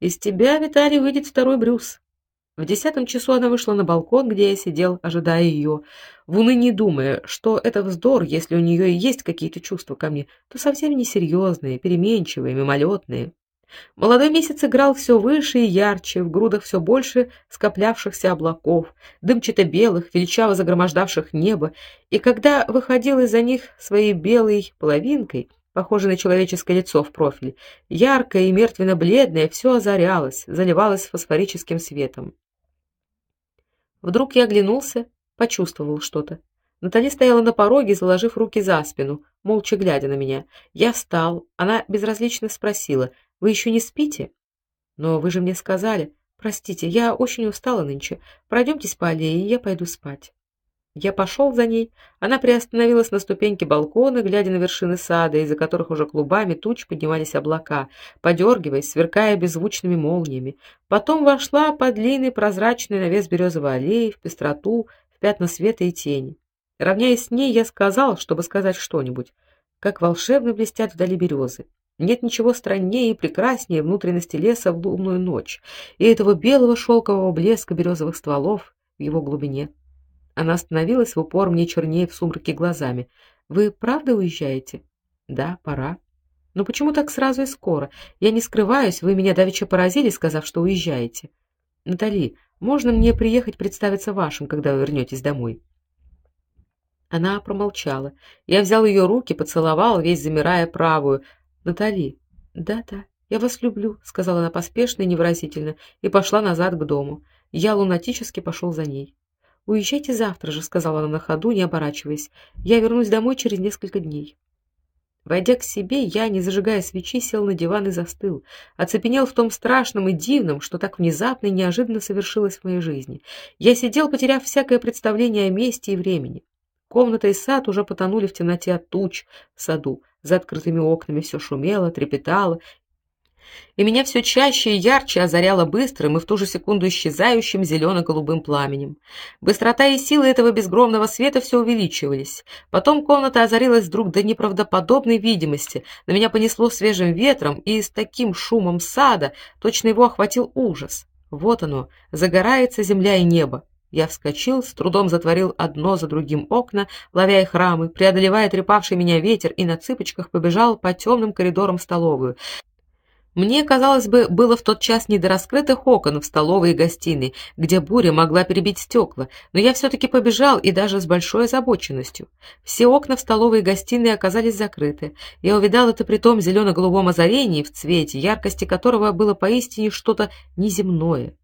Из тебя, Виталий, выйдет второй Брюс. В десятом часу она вышла на балкон, где я сидел, ожидая ее, в унынии думая, что это вздор, если у нее и есть какие-то чувства ко мне, то совсем несерьезные, переменчивые, мимолетные. Молодой месяц играл все выше и ярче, в грудах все больше скоплявшихся облаков, дымчато-белых, величаво загромождавших небо, и когда выходил из-за них своей белой половинкой, похожей на человеческое лицо в профиль, яркое и мертвенно-бледное все озарялось, заливалось фосфорическим светом. Вдруг я оглянулся, почувствовал что-то. Натали стояла на пороге, заложив руки за спину, молча глядя на меня. Я встал, она безразлично спросила: вы еще не спите? Но вы же мне сказали. Простите, я очень устала нынче. Пройдемтесь по аллее, я пойду спать. Я пошел за ней. Она приостановилась на ступеньке балкона, глядя на вершины сада, из-за которых уже клубами туч поднимались облака, подергиваясь, сверкая беззвучными молниями. Потом вошла под длинный прозрачный навес березовой аллеи в пестроту, в пятна света и тени. Равняясь с ней, я сказал, чтобы сказать что-нибудь, как волшебно блестят вдали березы. Нет ничего страннее и прекраснее внутренности леса в лунную ночь и этого белого шелкового блеска березовых стволов в его глубине. Она остановилась в упор мне чернее в сумраке глазами. Вы правда уезжаете? Да, пора. Но почему так сразу и скоро? Я не скрываюсь, вы меня давеча поразили, сказав, что уезжаете. Натали, можно мне приехать представиться вашим, когда вы вернетесь домой? Она промолчала. Я взял ее руки, поцеловал, весь замирая правую. Натали. Да-да, я вас люблю, сказала она поспешно и невыразительно и пошла назад к дому. Я лунатически пошел за ней. Уезжайте завтра же, сказала она на ходу, не оборачиваясь. Я вернусь домой через несколько дней. Войдя к себе, я, не зажигая свечи, сел на диван и застыл, оцепенел в том страшном и дивном, что так внезапно и неожиданно совершилось в моей жизни. Я сидел, потеряв всякое представление о месте и времени. Комната и сад уже потонули в темноте от туч в саду. За открытыми окнами все шумело, трепетало, и меня все чаще и ярче озаряло быстрым и в ту же секунду исчезающим зелено голубым пламенем. Быстрота и сила этого безгромного света все увеличивались. Потом комната озарилась вдруг до неправдоподобной видимости. На меня понесло свежим ветром, и с таким шумом сада точно его охватил ужас. Вот оно, загорается земля и небо. Я вскочил, с трудом затворил одно за другим окна, ловя их рамы, преодолевая трепавший меня ветер, и на цыпочках побежал по темным коридорам в столовую. Мне, казалось бы, было в тот час не до раскрытых окон в столовой и гостиной, где буря могла перебить стекла, но я все таки побежал и даже с большой озабоченностью. Все окна в столовой и гостиной оказались закрыты. Я увидал это при том зелено голубом озарении в цвете, яркости которого было поистине что-то неземное.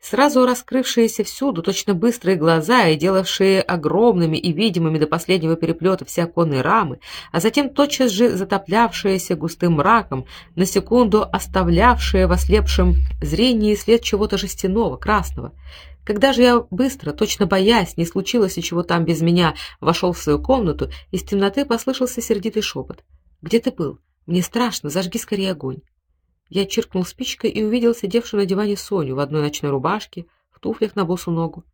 Сразу раскрывшиеся всюду точно быстрые глаза и делавшие огромными и видимыми до последнего переплета все оконные рамы, а затем тотчас же затоплявшиеся густым мраком, на секунду оставлявшие в ослепшем зрении след чего-то жестяного, красного. Когда же я быстро, точно боясь, не случилось и чего там без меня, вошел в свою комнату, из темноты послышался сердитый шепот. «Где ты был? Мне страшно, зажги скорее огонь». Я чиркнул спичкой и увидел сидевшую на диване Соню в одной ночной рубашке, в туфлях на босу ногу.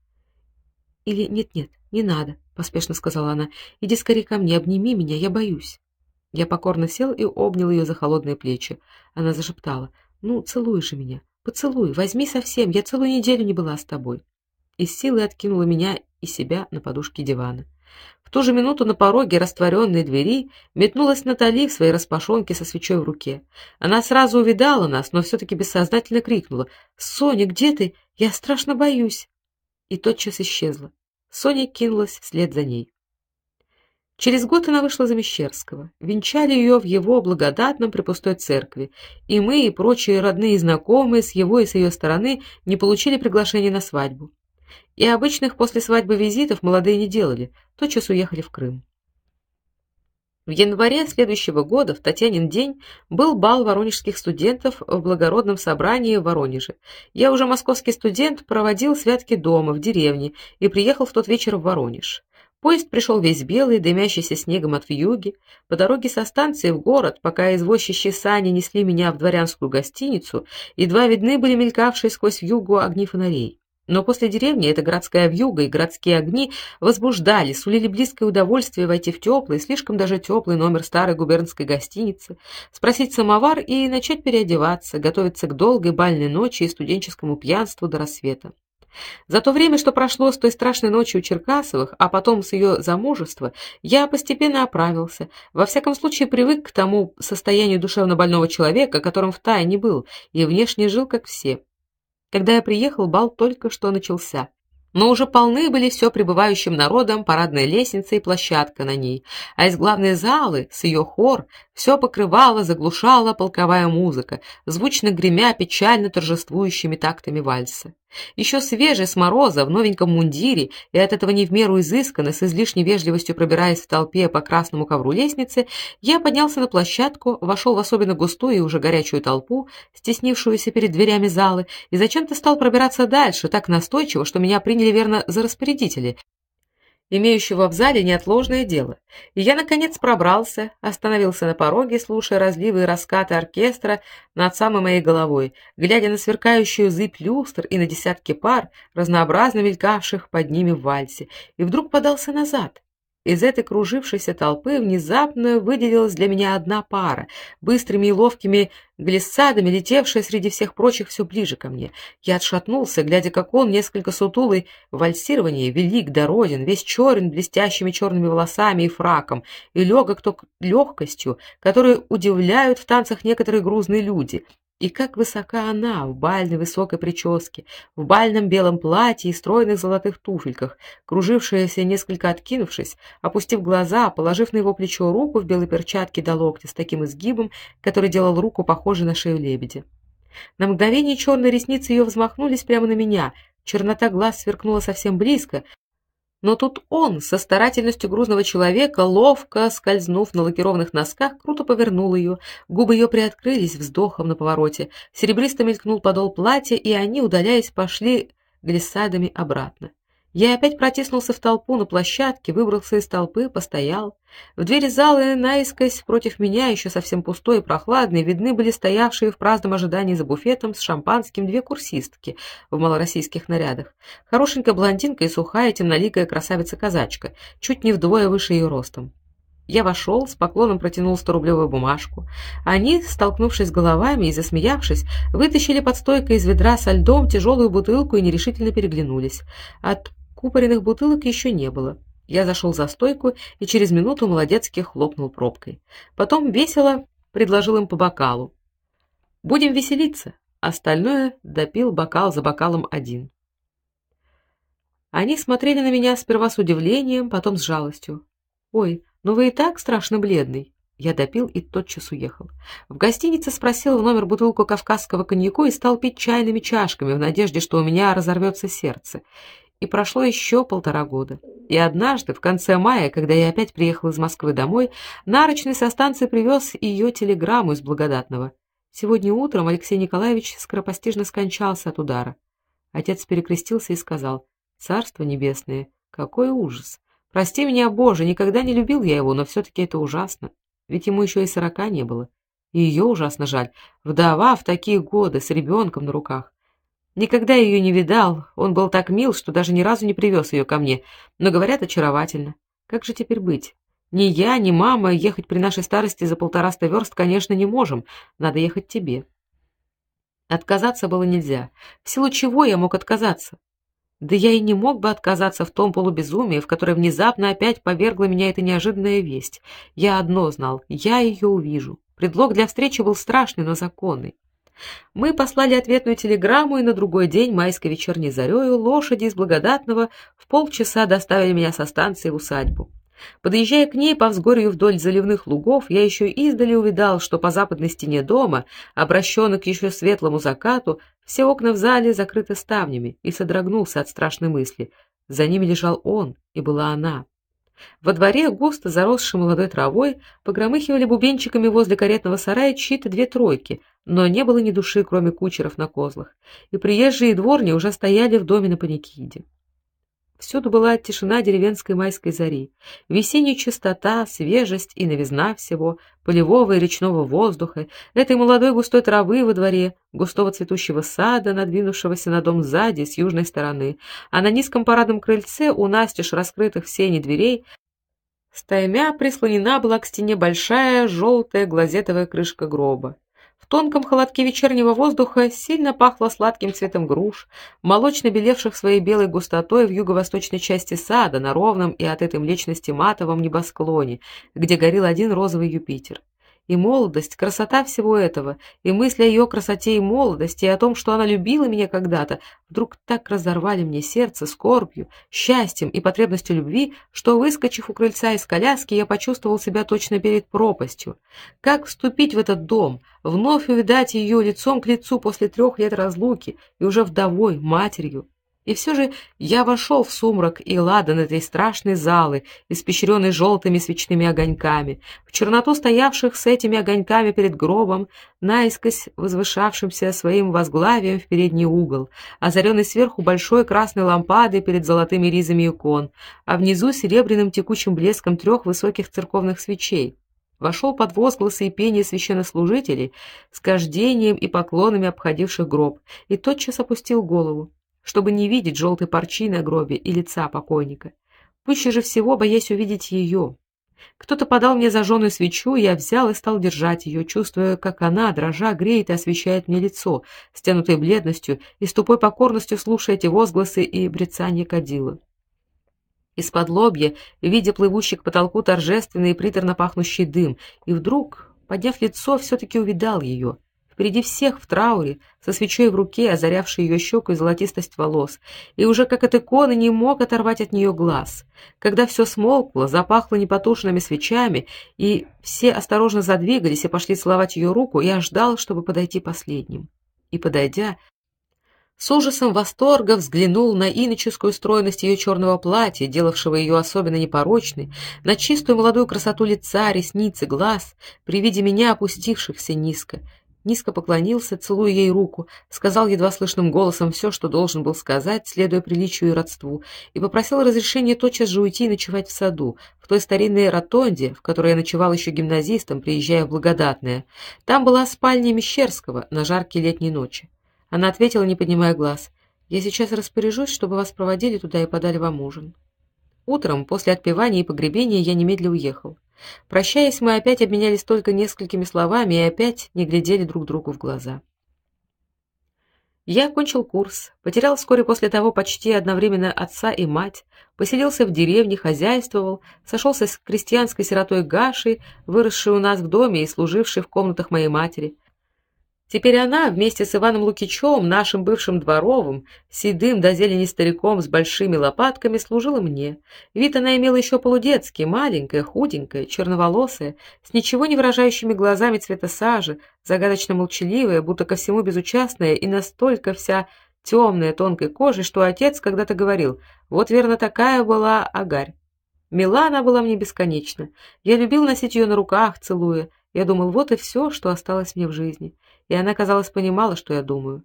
Или нет-нет, не надо, поспешно сказала она. Иди скорее ко мне, обними меня, я боюсь. Я покорно сел и обнял ее за холодные плечи. Она зашептала: "Ну, целуй же меня. Поцелуй, возьми совсем. Я целую неделю не была с тобой". И с силой откинула меня и себя на подушке дивана. В ту же минуту на пороге растворенной двери метнулась Натали в своей распашонке со свечой в руке. Она сразу увидала нас, но все таки бессознательно крикнула: "Соня, где ты? Я страшно боюсь". И тотчас исчезла. Соня кинулась вслед за ней. Через год она вышла за Мещерского. Венчали ее в его благодатном препустой церкви, и мы и прочие родные и знакомые с его и с ее стороны не получили приглашения на свадьбу. И обычных после свадьбы визитов молодые не делали, тотчас уехали в Крым. В январе следующего года, в Татьянин день, был бал воронежских студентов в благородном собрании в Воронеже. Я уже московский студент, проводил святки дома в деревне и приехал в тот вечер в Воронеж. Поезд пришел весь белый, дымящийся снегом от вьюги. По дороге со станции в город, пока извозчичьи сани несли меня в дворянскую гостиницу, едва видны были мелькавшие сквозь вьюгу огни фонарей. Но после деревни эта городская вьюга и городские огни возбуждали, сулили близкое удовольствие войти в теплый, слишком даже теплый номер старой губернской гостиницы, спросить самовар и начать переодеваться, готовиться к долгой бальной ночи и студенческому пьянству до рассвета. За то время, что прошло с той страшной ночи у Черкасовых, а потом с ее замужества, я постепенно оправился, во всяком случае привык к тому состоянию душевно больного человека, которым втайне был, и внешне жил как все. Когда я приехал, бал только что начался. Но уже полны были все прибывающим народом парадная лестница и площадка на ней, а из главной залы с ее хор все покрывала, заглушала полковая музыка, звучно гремя печально торжествующими тактами вальса. Еще свежий с мороза в новеньком мундире и от этого не в меру изысканно, с излишней вежливостью пробираясь в толпе по красному ковру лестницы, я поднялся на площадку, вошел в особенно густую и уже горячую толпу, стеснившуюся перед дверями залы, и зачем-то стал пробираться дальше, так настойчиво, что меня приняли верно за распорядителя, имеющего в зале неотложное дело. И я наконец пробрался, остановился на пороге, слушая разливы и раскаты оркестра над самой моей головой, глядя на сверкающую зыбь люстр и на десятки пар, разнообразно мелькавших под ними в вальсе, и вдруг подался назад. Из этой кружившейся толпы внезапно выделилась для меня одна пара, быстрыми и ловкими глиссадами летевшая среди всех прочих все ближе ко мне. Я отшатнулся, глядя, как он, несколько сутулый в вальсировании, велик, дороден, весь черен блестящими черными волосами и фраком, и легок то легкостью, которую удивляют в танцах некоторые грузные люди, и как высока она в бальной высокой прическе, в бальном белом платье и стройных золотых туфельках, кружившаяся несколько откинувшись, опустив глаза, положив на его плечо руку в белой перчатке до локтя с таким изгибом, который делал руку похожей на шею лебедя. На мгновение черные ресницы ее взмахнулись прямо на меня, чернота глаз сверкнула совсем близко, но тут он, со старательностью грузного человека, ловко скользнув на лакированных носках, круто повернул ее. Губы ее приоткрылись вздохом на повороте. Серебристо мелькнул подол платья, и они, удаляясь, пошли глиссадами обратно. Я опять протиснулся в толпу на площадке, выбрался из толпы, постоял. В двери зала наискось против меня, еще совсем пустой и прохладный, видны были стоявшие в праздном ожидании за буфетом с шампанским две курсистки в малороссийских нарядах. Хорошенькая блондинка и сухая темноликая красавица-казачка, чуть не вдвое выше ее ростом. Я вошел, с поклоном протянул сторублевую бумажку. Они, столкнувшись головами и засмеявшись, вытащили под стойкой из ведра со льдом тяжелую бутылку и нерешительно переглянулись. От Купоренных бутылок еще не было. Я зашел за стойку и через минуту молодецки хлопнул пробкой. Потом весело предложил им по бокалу. Будем веселиться. Остальное допил бокал за бокалом один. Они смотрели на меня сперва с удивлением, потом с жалостью. Ой, ну вы и так страшно бледный. Я допил и тотчас уехал. В гостинице спросил в номер бутылку кавказского коньяку и стал пить чайными чашками в надежде, что у меня разорвется сердце. И прошло еще полтора года. И однажды, в конце мая, когда я опять приехал из Москвы домой, нарочный со станции привез ее телеграмму из Благодатного. Сегодня утром Алексей Николаевич скоропостижно скончался от удара. Отец перекрестился и сказал: "Царство небесное, какой ужас! Прости меня, Боже, никогда не любил я его, но все таки это ужасно. Ведь ему еще и сорока не было. И ее ужасно жаль. Вдова в такие годы с ребенком на руках. Никогда ее не видал. Он был так мил, что даже ни разу не привез ее ко мне. Но говорят, очаровательно. Как же теперь быть? Ни я, ни мама ехать при нашей старости за полтораста верст, конечно, не можем. Надо ехать тебе. Отказаться было нельзя. В силу чего я мог отказаться? Да я и не мог бы отказаться в том полубезумии, в которое внезапно опять повергла меня эта неожиданная весть. Я одно знал: я ее увижу. Предлог для встречи был страшный, но законный. Мы послали ответную телеграмму, и на другой день майской вечерней зарею лошади из Благодатного в полчаса доставили меня со станции в усадьбу. Подъезжая к ней по взгорью вдоль заливных лугов, я еще издали увидал, что по западной стене дома, обращенной к еще светлому закату, все окна в зале закрыты ставнями, и содрогнулся от страшной мысли. За ними лежал он, и была она. Во дворе, густо заросшей молодой травой, погромыхивали бубенчиками возле каретного сарая чьи-то две тройки, но не было ни души, кроме кучеров на козлах, и приезжие дворни уже стояли в доме на паникиде. Всюду была тишина деревенской майской зари, весенняя чистота, свежесть и новизна всего, полевого и речного воздуха, этой молодой густой травы во дворе, густого цветущего сада, надвинувшегося на дом сзади с южной стороны, а на низком парадном крыльце у настежь раскрытых в сени дверей стаймя прислонена была к стене большая желтая глазетовая крышка гроба. В тонком холодке вечернего воздуха сильно пахло сладким цветом груш, молочно белевших своей белой густотой в юго-восточной части сада, на ровном и от этой млечности матовом небосклоне, где горел один розовый Юпитер и молодость, красота всего этого, и мысли о ее красоте и молодости, и о том, что она любила меня когда-то, вдруг так разорвали мне сердце скорбью, счастьем и потребностью любви, что, выскочив у крыльца из коляски, я почувствовал себя точно перед пропастью. Как вступить в этот дом, вновь увидать ее лицом к лицу после трех лет разлуки и уже вдовой, матерью? И все же я вошел в сумрак и ладан этой страшной залы, испещренной желтыми свечными огоньками, в черноту стоявших с этими огоньками перед гробом, наискось возвышавшимся своим возглавием в передний угол, озаренный сверху большой красной лампадой перед золотыми ризами икон, а внизу серебряным текучим блеском трех высоких церковных свечей. Вошел под возгласы и пение священнослужителей с кождением и поклонами обходивших гроб, и тотчас опустил голову чтобы не видеть желтой парчи на гробе и лица покойника. пуще же всего боясь увидеть ее. Кто-то подал мне зажженную свечу, я взял и стал держать ее, чувствуя, как она, дрожа, греет и освещает мне лицо, стянутое бледностью, и с тупой покорностью слушая эти возгласы и брецание кадила. Из-под лобья, видя плывущий к потолку торжественный и приторно пахнущий дым, и вдруг, подняв лицо, все таки увидал ее впереди всех в трауре, со свечой в руке, озарявшей ее щеку и золотистость волос, и уже как от иконы не мог оторвать от нее глаз. Когда все смолкло, запахло непотушенными свечами, и все осторожно задвигались и пошли целовать ее руку, я ждал, чтобы подойти последним. И подойдя, с ужасом восторга взглянул на иноческую стройность ее черного платья, делавшего ее особенно непорочной, на чистую молодую красоту лица, ресниц и глаз, при виде меня опустившихся низко, низко поклонился, целуя ей руку, сказал едва слышным голосом все, что должен был сказать, следуя приличию и родству, и попросил разрешения тотчас же уйти и ночевать в саду, в той старинной ротонде, в которой я ночевал еще гимназистом, приезжая в Благодатное. Там была спальня Мещерского на жаркие летние ночи. Она ответила, не поднимая глаз: "Я сейчас распоряжусь, чтобы вас проводили туда и подали вам ужин". Утром, после отпевания и погребения, я немедленно уехал. Прощаясь, мы опять обменялись только несколькими словами и опять не глядели друг другу в глаза. Я окончил курс, потерял вскоре после того почти одновременно отца и мать, поселился в деревне, хозяйствовал, сошелся с крестьянской сиротой Гашей, выросшей у нас в доме и служившей в комнатах моей матери. Теперь она вместе с Иваном Лукичем, нашим бывшим дворовым, седым до зелени стариком с большими лопатками, служила мне. Вид она имела еще полудетский, маленькая, худенькая, черноволосая, с ничего не выражающими глазами цвета сажи, загадочно молчаливая, будто ко всему безучастная и настолько вся темная тонкой кожей, что отец когда-то говорил: "Вот верно такая была Агарь". Мила она была мне бесконечно. Я любил носить ее на руках, целуя. Я думал, вот и все, что осталось мне в жизни и она, казалось, понимала, что я думаю.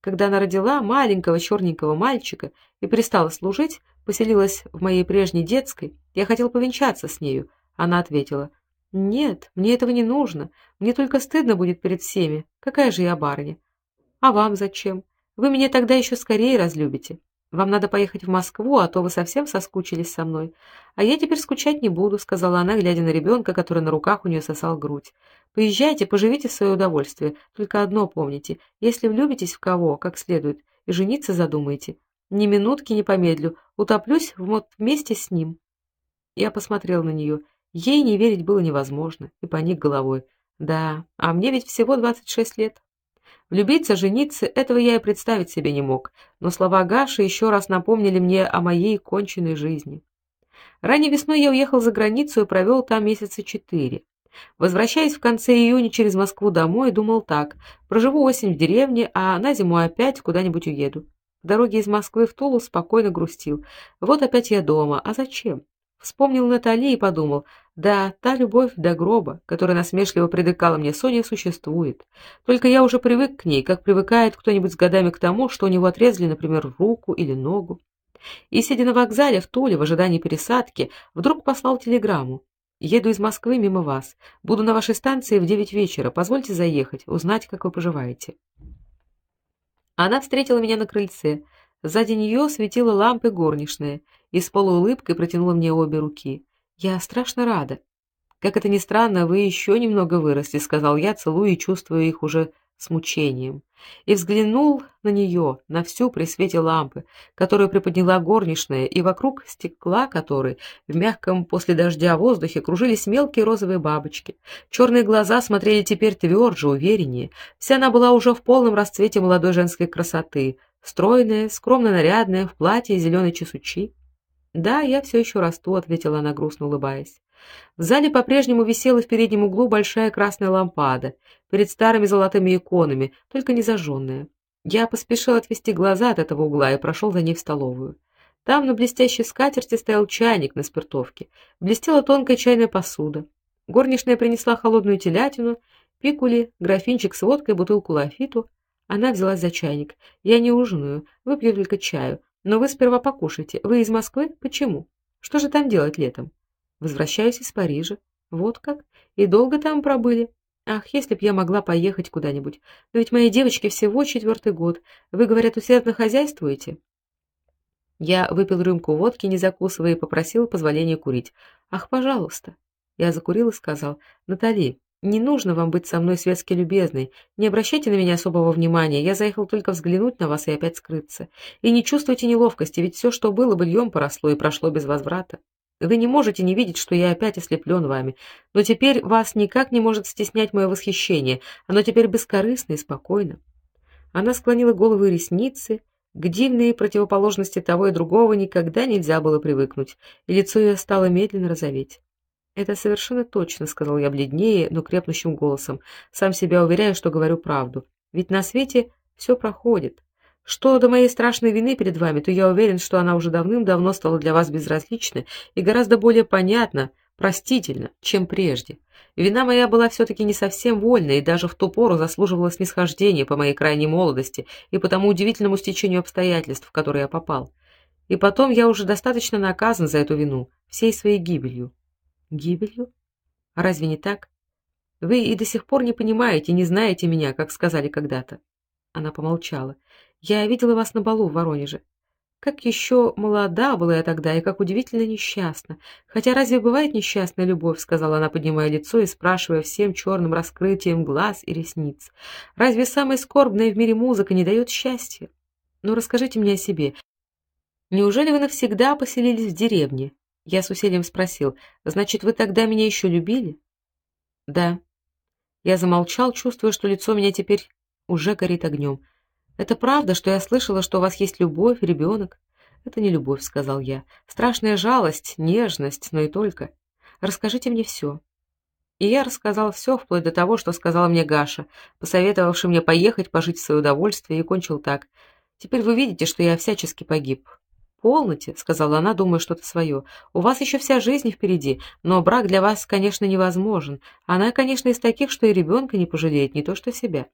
Когда она родила маленького черненького мальчика и перестала служить, поселилась в моей прежней детской, я хотел повенчаться с нею. Она ответила: "Нет, мне этого не нужно. Мне только стыдно будет перед всеми. Какая же я барыня? А вам зачем? Вы меня тогда еще скорее разлюбите". Вам надо поехать в Москву, а то вы совсем соскучились со мной. А я теперь скучать не буду, сказала она, глядя на ребенка, который на руках у нее сосал грудь. Поезжайте, поживите в свое удовольствие. Только одно помните: если влюбитесь в кого, как следует, и жениться задумаете, ни минутки не помедлю, утоплюсь вот вместе с ним. Я посмотрел на нее. Ей не верить было невозможно, и поник головой. Да, а мне ведь всего двадцать шесть лет. Влюбиться, жениться этого я и представить себе не мог, но слова Гаши еще раз напомнили мне о моей конченной жизни. Ранней весной я уехал за границу и провел там месяца четыре. Возвращаясь в конце июня через Москву домой, думал так: проживу осень в деревне, а на зиму опять куда-нибудь уеду. В дороге из Москвы в Тулу спокойно грустил. Вот опять я дома, а зачем? Вспомнил Натали и подумал: да, та любовь до гроба, которая насмешливо предыкала мне Соня, существует. Только я уже привык к ней, как привыкает кто-нибудь с годами к тому, что у него отрезали, например, руку или ногу. И сидя на вокзале в Туле в ожидании пересадки, вдруг послал телеграмму: "Еду из Москвы мимо вас. Буду на вашей станции в девять вечера. Позвольте заехать, узнать, как вы поживаете". Она встретила меня на крыльце. Сзади нее светила лампа горничная и с полуулыбкой протянула мне обе руки. Я страшно рада. Как это ни странно, вы еще немного выросли, сказал я, целуя и чувствуя их уже с мучением. И взглянул на нее, на всю при свете лампы, которую приподняла горничная, и вокруг стекла которой в мягком после дождя воздухе кружились мелкие розовые бабочки. Черные глаза смотрели теперь тверже, увереннее. Вся она была уже в полном расцвете молодой женской красоты, стройная, скромно нарядная, в платье зеленой чесучи. "Да, я все еще расту", ответила она грустно улыбаясь. В зале по-прежнему висела в переднем углу большая красная лампада перед старыми золотыми иконами, только не зажженная. Я поспешил отвести глаза от этого угла и прошел за ней в столовую. Там на блестящей скатерти стоял чайник на спиртовке. Блестела тонкая чайная посуда. Горничная принесла холодную телятину, пикули, графинчик с водкой, бутылку лафиту. Она взялась за чайник. Я не ужинаю, выпью только чаю. Но вы сперва покушайте. Вы из Москвы? Почему? Что же там делать летом? Возвращаюсь из Парижа. Вот как? И долго там пробыли? Ах, если б я могла поехать куда-нибудь. Но ведь моей девочке всего четвертый год. Вы, говорят, усердно хозяйствуете? Я выпил рюмку водки, не закусывая, и попросил позволения курить. Ах, пожалуйста. Я закурил и сказал: "Натали, не нужно вам быть со мной светски любезной. Не обращайте на меня особого внимания. Я заехал только взглянуть на вас и опять скрыться. И не чувствуйте неловкости, ведь все, что было, быльем поросло и прошло без возврата. Вы не можете не видеть, что я опять ослеплен вами. Но теперь вас никак не может стеснять мое восхищение. Оно теперь бескорыстно и спокойно. Она склонила голову и ресницы, к дивной противоположности того и другого никогда нельзя было привыкнуть, и лицо ее стало медленно розоветь. Это совершенно точно, сказал я бледнее, но крепнущим голосом, сам себя уверяя, что говорю правду. Ведь на свете все проходит. Что до моей страшной вины перед вами, то я уверен, что она уже давным-давно стала для вас безразлична и гораздо более понятна, простительна, чем прежде. Вина моя была все таки не совсем вольная и даже в ту пору заслуживала снисхождения по моей крайней молодости и по тому удивительному стечению обстоятельств, в которые я попал. И потом я уже достаточно наказан за эту вину всей своей гибелью. Гибелью? А разве не так? Вы и до сих пор не понимаете, не знаете меня, как сказали когда-то. Она помолчала. Я видела вас на балу в Воронеже. Как еще молода была я тогда и как удивительно несчастна. Хотя разве бывает несчастная любовь, сказала она, поднимая лицо и спрашивая всем черным раскрытием глаз и ресниц. Разве самая скорбная в мире музыка не дает счастья? Ну расскажите мне о себе. Неужели вы навсегда поселились в деревне? Я с усилием спросил: "Значит, вы тогда меня еще любили?" "Да". Я замолчал, чувствуя, что лицо меня теперь уже горит огнем. Это правда, что я слышала, что у вас есть любовь, ребенок?» Это не любовь, сказал я. Страшная жалость, нежность, но и только. Расскажите мне все». И я рассказал все, вплоть до того, что сказала мне Гаша, посоветовавший мне поехать пожить в свое удовольствие, и кончил так: "Теперь вы видите, что я всячески погиб". "Полноте", сказала она, думая что-то свое. "У вас еще вся жизнь впереди, но брак для вас, конечно, невозможен. Она, конечно, из таких, что и ребенка не пожалеет, не то что себя".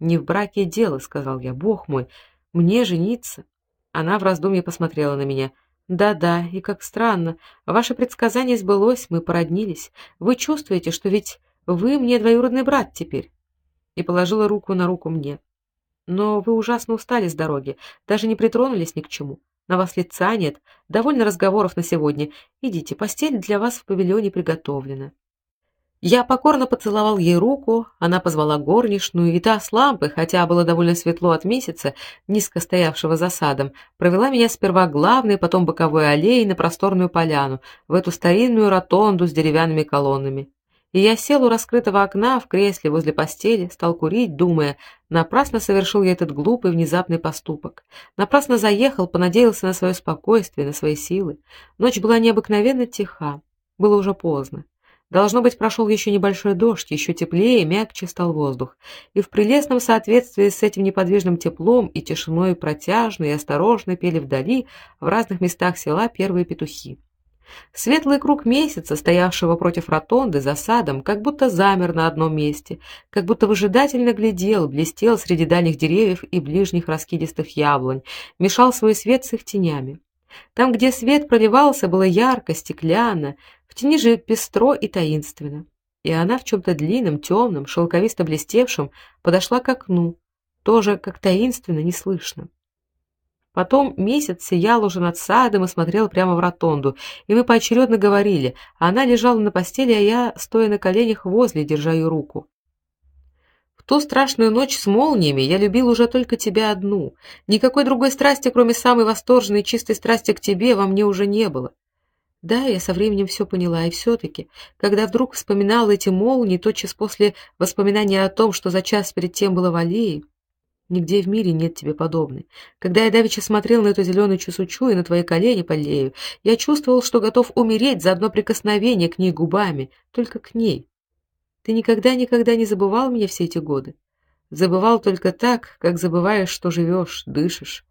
Не в браке дело, сказал я. Бог мой, мне жениться. Она в раздумье посмотрела на меня. Да-да, и как странно. Ваше предсказание сбылось, мы породнились. Вы чувствуете, что ведь вы мне двоюродный брат теперь. И положила руку на руку мне. Но вы ужасно устали с дороги, даже не притронулись ни к чему. На вас лица нет, довольно разговоров на сегодня. Идите, постель для вас в павильоне приготовлена. Я покорно поцеловал ей руку, она позвала горничную, и та с лампы, хотя было довольно светло от месяца, низко стоявшего за садом, провела меня сперва главной, потом боковой аллеей на просторную поляну, в эту старинную ротонду с деревянными колоннами. И я сел у раскрытого окна в кресле возле постели, стал курить, думая, напрасно совершил я этот глупый внезапный поступок. Напрасно заехал, понадеялся на свое спокойствие, на свои силы. Ночь была необыкновенно тиха. Было уже поздно. Должно быть, прошел еще небольшой дождь, еще теплее мягче стал воздух. И в прелестном соответствии с этим неподвижным теплом и тишиной протяжно и осторожно пели вдали, в разных местах села первые петухи. Светлый круг месяца, стоявшего против ротонды за садом, как будто замер на одном месте, как будто выжидательно глядел, блестел среди дальних деревьев и ближних раскидистых яблонь, мешал свой свет с их тенями. Там, где свет проливался, было ярко, стеклянно, в тени же пестро и таинственно. И она в чем то длинном, темном, шелковисто блестевшем подошла к окну, тоже как таинственно, неслышно. Потом месяц сиял уже над садом и смотрел прямо в ротонду, и мы поочередно говорили. Она лежала на постели, а я, стоя на коленях возле, держа ее руку. В ту страшную ночь с молниями я любил уже только тебя одну. Никакой другой страсти, кроме самой восторженной и чистой страсти к тебе, во мне уже не было. Да, я со временем все поняла, и все таки когда вдруг вспоминала эти молнии тотчас после воспоминания о том, что за час перед тем было в аллее, нигде в мире нет тебе подобной. Когда я давеча смотрел на эту зеленую чесучу и на твои колени под лею, я чувствовал, что готов умереть за одно прикосновение к ней губами, только к ней. Ты никогда-никогда не забывал меня все эти годы. Забывал только так, как забываешь, что живешь, дышишь.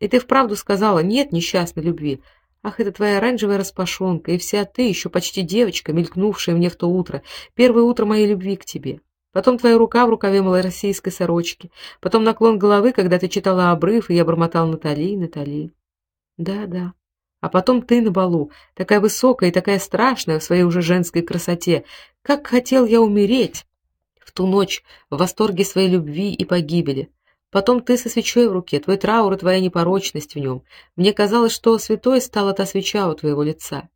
И ты вправду сказала: "Нет несчастной любви, Ах, это твоя оранжевая распашонка, и вся ты, еще почти девочка, мелькнувшая мне в то утро, первое утро моей любви к тебе. Потом твоя рука в рукаве малороссийской сорочки, потом наклон головы, когда ты читала обрыв, и я бормотал Натали, Натали. Да, да. А потом ты на балу, такая высокая и такая страшная в своей уже женской красоте. Как хотел я умереть в ту ночь в восторге своей любви и погибели. Потом ты со свечой в руке, твой траур и твоя непорочность в нем. Мне казалось, что святой стала та свеча у твоего лица.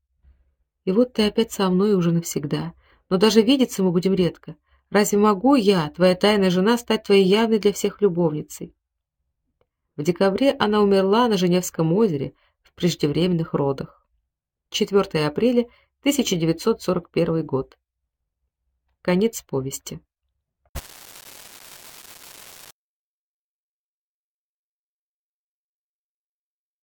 И вот ты опять со мной уже навсегда. Но даже видеться мы будем редко. Разве могу я, твоя тайная жена, стать твоей явной для всех любовницей? В декабре она умерла на Женевском озере в преждевременных родах. 4 апреля 1941 год. Конец повести.